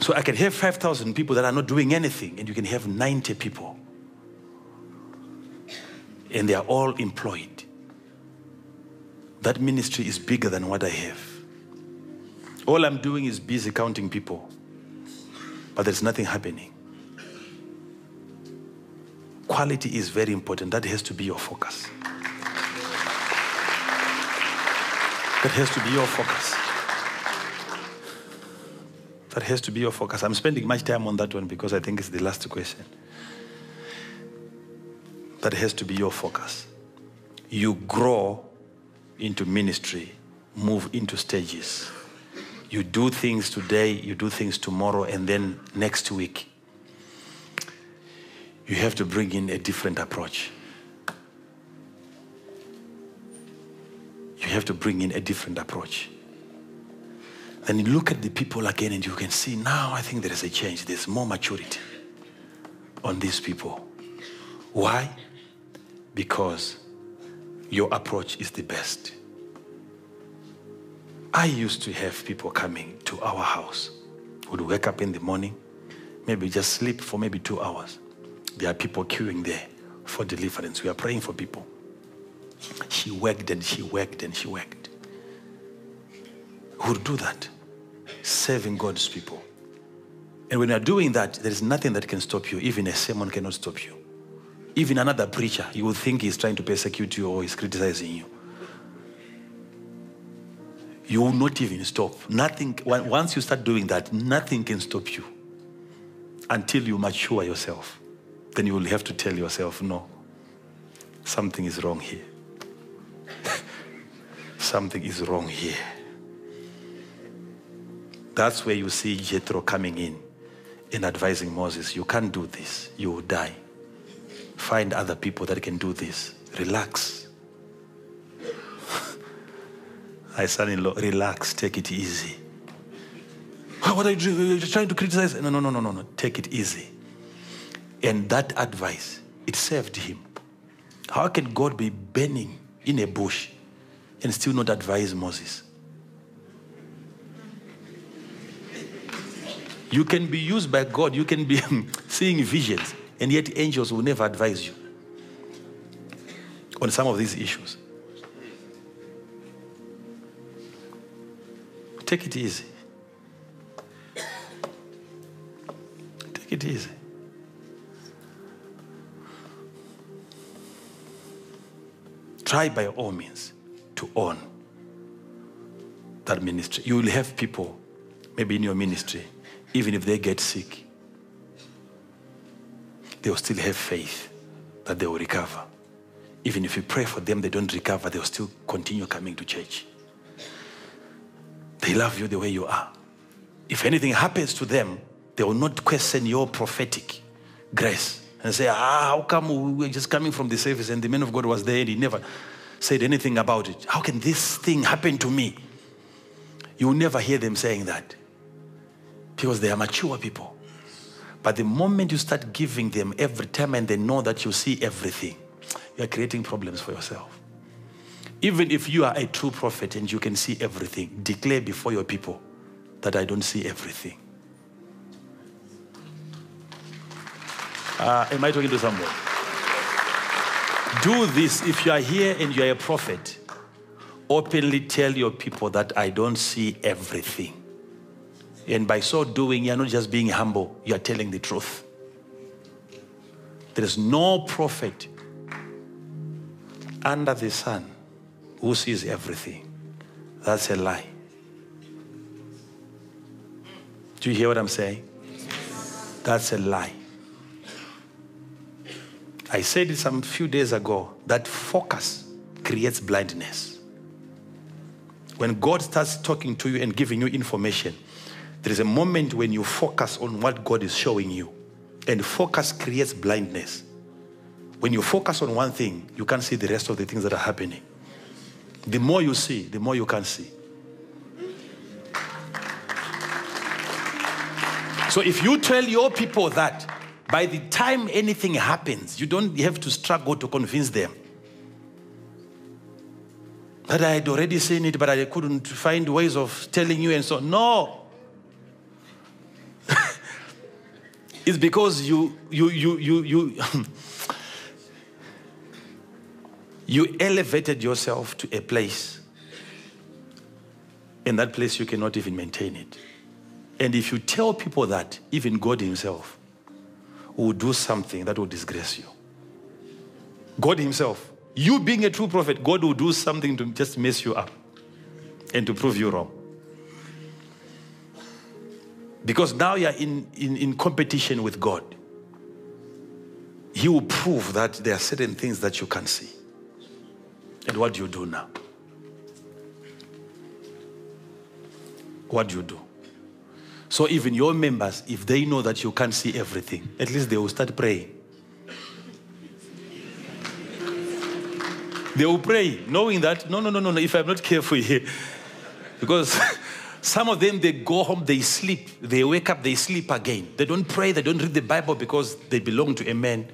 So I can have 5,000 people that are not doing anything, and you can have 90 people. And they are all employed. That ministry is bigger than what I have. All I'm doing is busy counting people, but there's nothing happening. Quality is very important. That has to be your focus. That has to be your focus. That has to be your focus. I'm spending much time on that one because I think it's the last question. That has to be your focus. You grow into ministry, move into stages. You do things today, you do things tomorrow, and then next week, you have to bring in a different approach. You have to bring in a different approach. Then you look at the people again and you can see now I think there is a change. There's more maturity on these people. Why? Because your approach is the best. I used to have people coming to our house, would wake up in the morning, maybe just sleep for maybe two hours. There are people queuing there for deliverance. We are praying for people. She worked and she worked and she worked. Who do that? Serving God's people. And when you are doing that, there is nothing that can stop you. Even a sermon cannot stop you. Even another preacher, you will think he's trying to persecute you or he's criticizing you. You will not even stop. Nothing, once you start doing that, nothing can stop you until you mature yourself. Then you will have to tell yourself, no, something is wrong here. something is wrong here. That's where you see Jethro coming in and advising Moses, you can't do this, you will die. Find other people that can do this. Relax. My son in law, relax, take it easy. What are you doing? You're trying to criticize? No, no, no, no, no, no. Take it easy. And that advice, it served him. How can God be burning in a bush and still not advise Moses? You can be used by God, you can be seeing visions, and yet angels will never advise you on some of these issues. Take it easy. Take it easy. Try by all means to own that ministry. You will have people, maybe in your ministry, even if they get sick, they will still have faith that they will recover. Even if you pray for them, they don't recover, they will still continue coming to church. They love you the way you are. If anything happens to them, they will not question your prophetic grace and say, ah, how come we were just coming from the service and the man of God was there and he never said anything about it? How can this thing happen to me? You will never hear them saying that because they are mature people. But the moment you start giving them every time and they know that you see everything, you are creating problems for yourself. Even if you are a true prophet and you can see everything, declare before your people that I don't see everything. Uh, am I talking to someone? Do this if you are here and you are a prophet. Openly tell your people that I don't see everything. And by so doing, you're not just being humble, you're telling the truth. There is no prophet under the sun who sees everything. That's a lie. Do you hear what I'm saying? That's a lie. I said it some few days ago that focus creates blindness. When God starts talking to you and giving you information, there is a moment when you focus on what God is showing you, and focus creates blindness. When you focus on one thing, you can't see the rest of the things that are happening. The more you see, the more you can see. So if you tell your people that by the time anything happens, you don't have to struggle to convince them that I had already seen it, but I couldn't find ways of telling you and so. No. it's because you you you you you you elevated yourself to a place. In that place you cannot even maintain it. And if you tell people that, even God Himself will do something that will disgrace you. God Himself, you being a true prophet, God will do something to just mess you up and to prove you wrong. Because now you're in, in, in competition with God. He will prove that there are certain things that you can see. And what do you do now? What do you do? So even your members, if they know that you can't see everything, at least they will start praying. They will pray, knowing that, no, no, no, no, no if I'm not careful here, because Some of them, they go home, they sleep, they wake up, they sleep again. They don't pray, they don't read the Bible because they belong to a man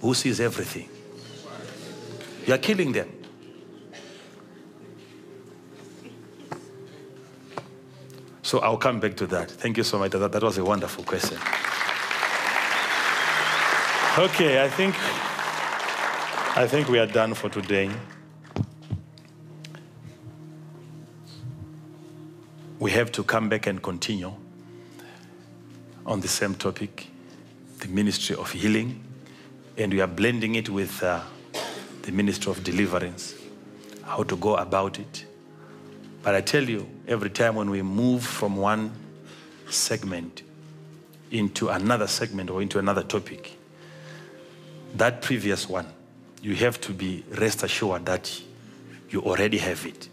who sees everything. You are killing them. So I'll come back to that. Thank you so much. That, that was a wonderful question. Okay, I think I think we are done for today. We have to come back and continue on the same topic, the ministry of healing, and we are blending it with uh, the ministry of deliverance, how to go about it. But I tell you, every time when we move from one segment into another segment or into another topic, that previous one, you have to be rest assured that you already have it.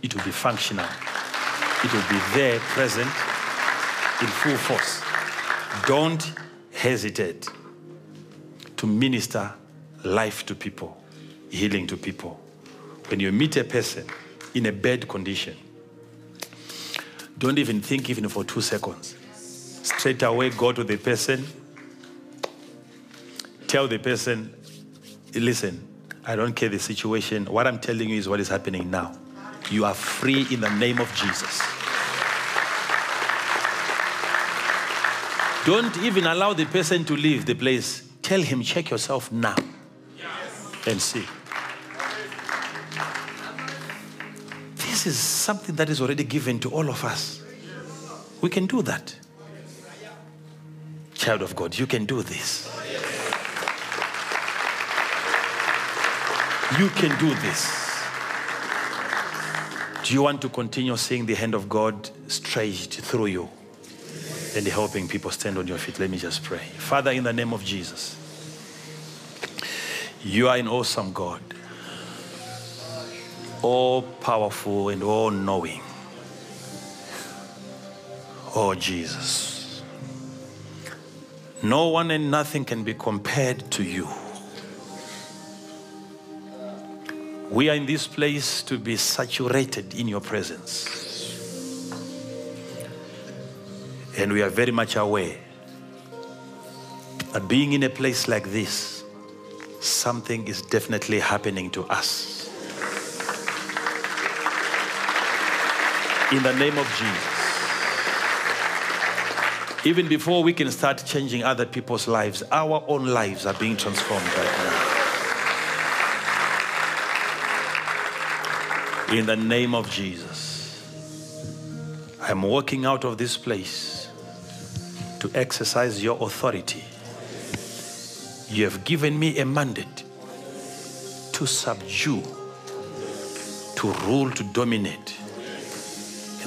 It will be functional. It will be there, present, in full force. Don't hesitate to minister life to people, healing to people. When you meet a person in a bad condition, don't even think even for two seconds. Straight away go to the person, tell the person, listen, I don't care the situation. What I'm telling you is what is happening now. You are free in the name of Jesus. Don't even allow the person to leave the place. Tell him, check yourself now and see. This is something that is already given to all of us. We can do that. Child of God, you can do this. You can do this. Do you want to continue seeing the hand of God stretched through you and helping people stand on your feet? Let me just pray. Father, in the name of Jesus, you are an awesome God, all powerful and all knowing. Oh, Jesus. No one and nothing can be compared to you. We are in this place to be saturated in your presence. And we are very much aware that being in a place like this, something is definitely happening to us. In the name of Jesus. Even before we can start changing other people's lives, our own lives are being transformed right now. In the name of Jesus, I'm walking out of this place to exercise your authority. You have given me a mandate to subdue, to rule, to dominate.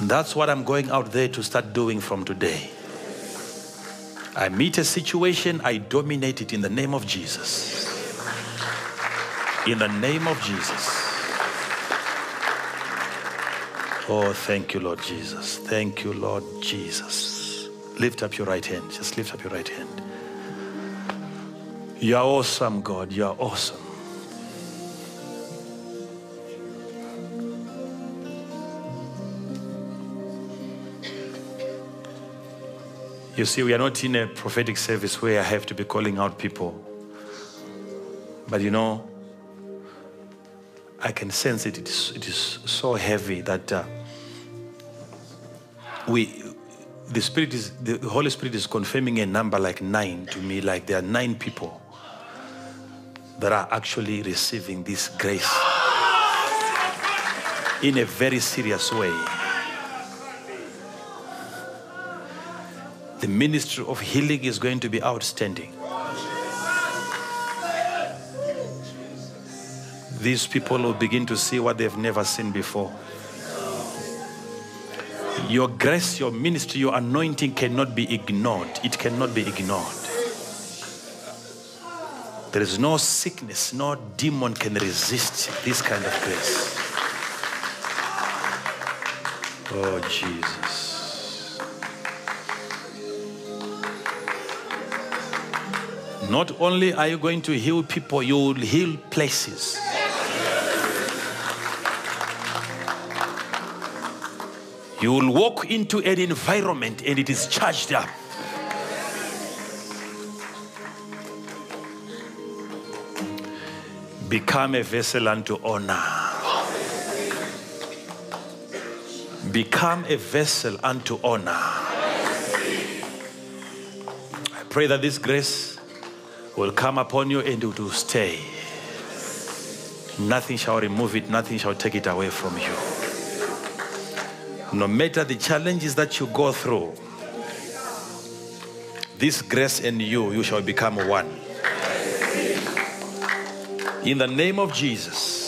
And that's what I'm going out there to start doing from today. I meet a situation, I dominate it in the name of Jesus. In the name of Jesus. Oh, thank you, Lord Jesus. Thank you, Lord Jesus. Lift up your right hand. Just lift up your right hand. You are awesome, God. You are awesome. You see, we are not in a prophetic service where I have to be calling out people. But you know, I can sense it. It is, it is so heavy that uh, we, the Spirit is, the Holy Spirit is confirming a number like nine to me, like there are nine people that are actually receiving this grace in a very serious way. The ministry of healing is going to be outstanding. These people will begin to see what they've never seen before. Your grace, your ministry, your anointing cannot be ignored. It cannot be ignored. There is no sickness, no demon can resist this kind of grace. Oh, Jesus. Not only are you going to heal people, you will heal places. You will walk into an environment and it is charged up. Become a vessel unto honor. Become a vessel unto honor. I pray that this grace will come upon you and it will stay. Nothing shall remove it, nothing shall take it away from you. No matter the challenges that you go through, this grace and you, you shall become one. In the name of Jesus.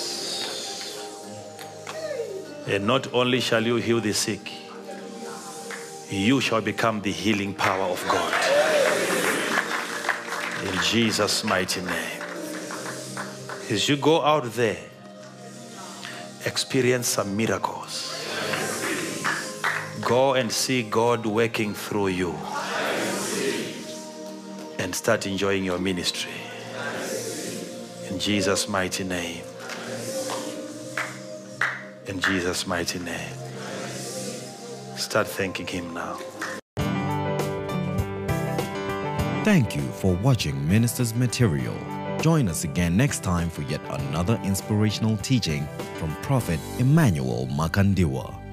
And not only shall you heal the sick, you shall become the healing power of God. In Jesus' mighty name. As you go out there, experience some miracles. Go and see God working through you. And start enjoying your ministry. In Jesus' mighty name. In Jesus' mighty name. Start thanking Him now. Thank you for watching Minister's Material. Join us again next time for yet another inspirational teaching from Prophet Emmanuel Makandiwa.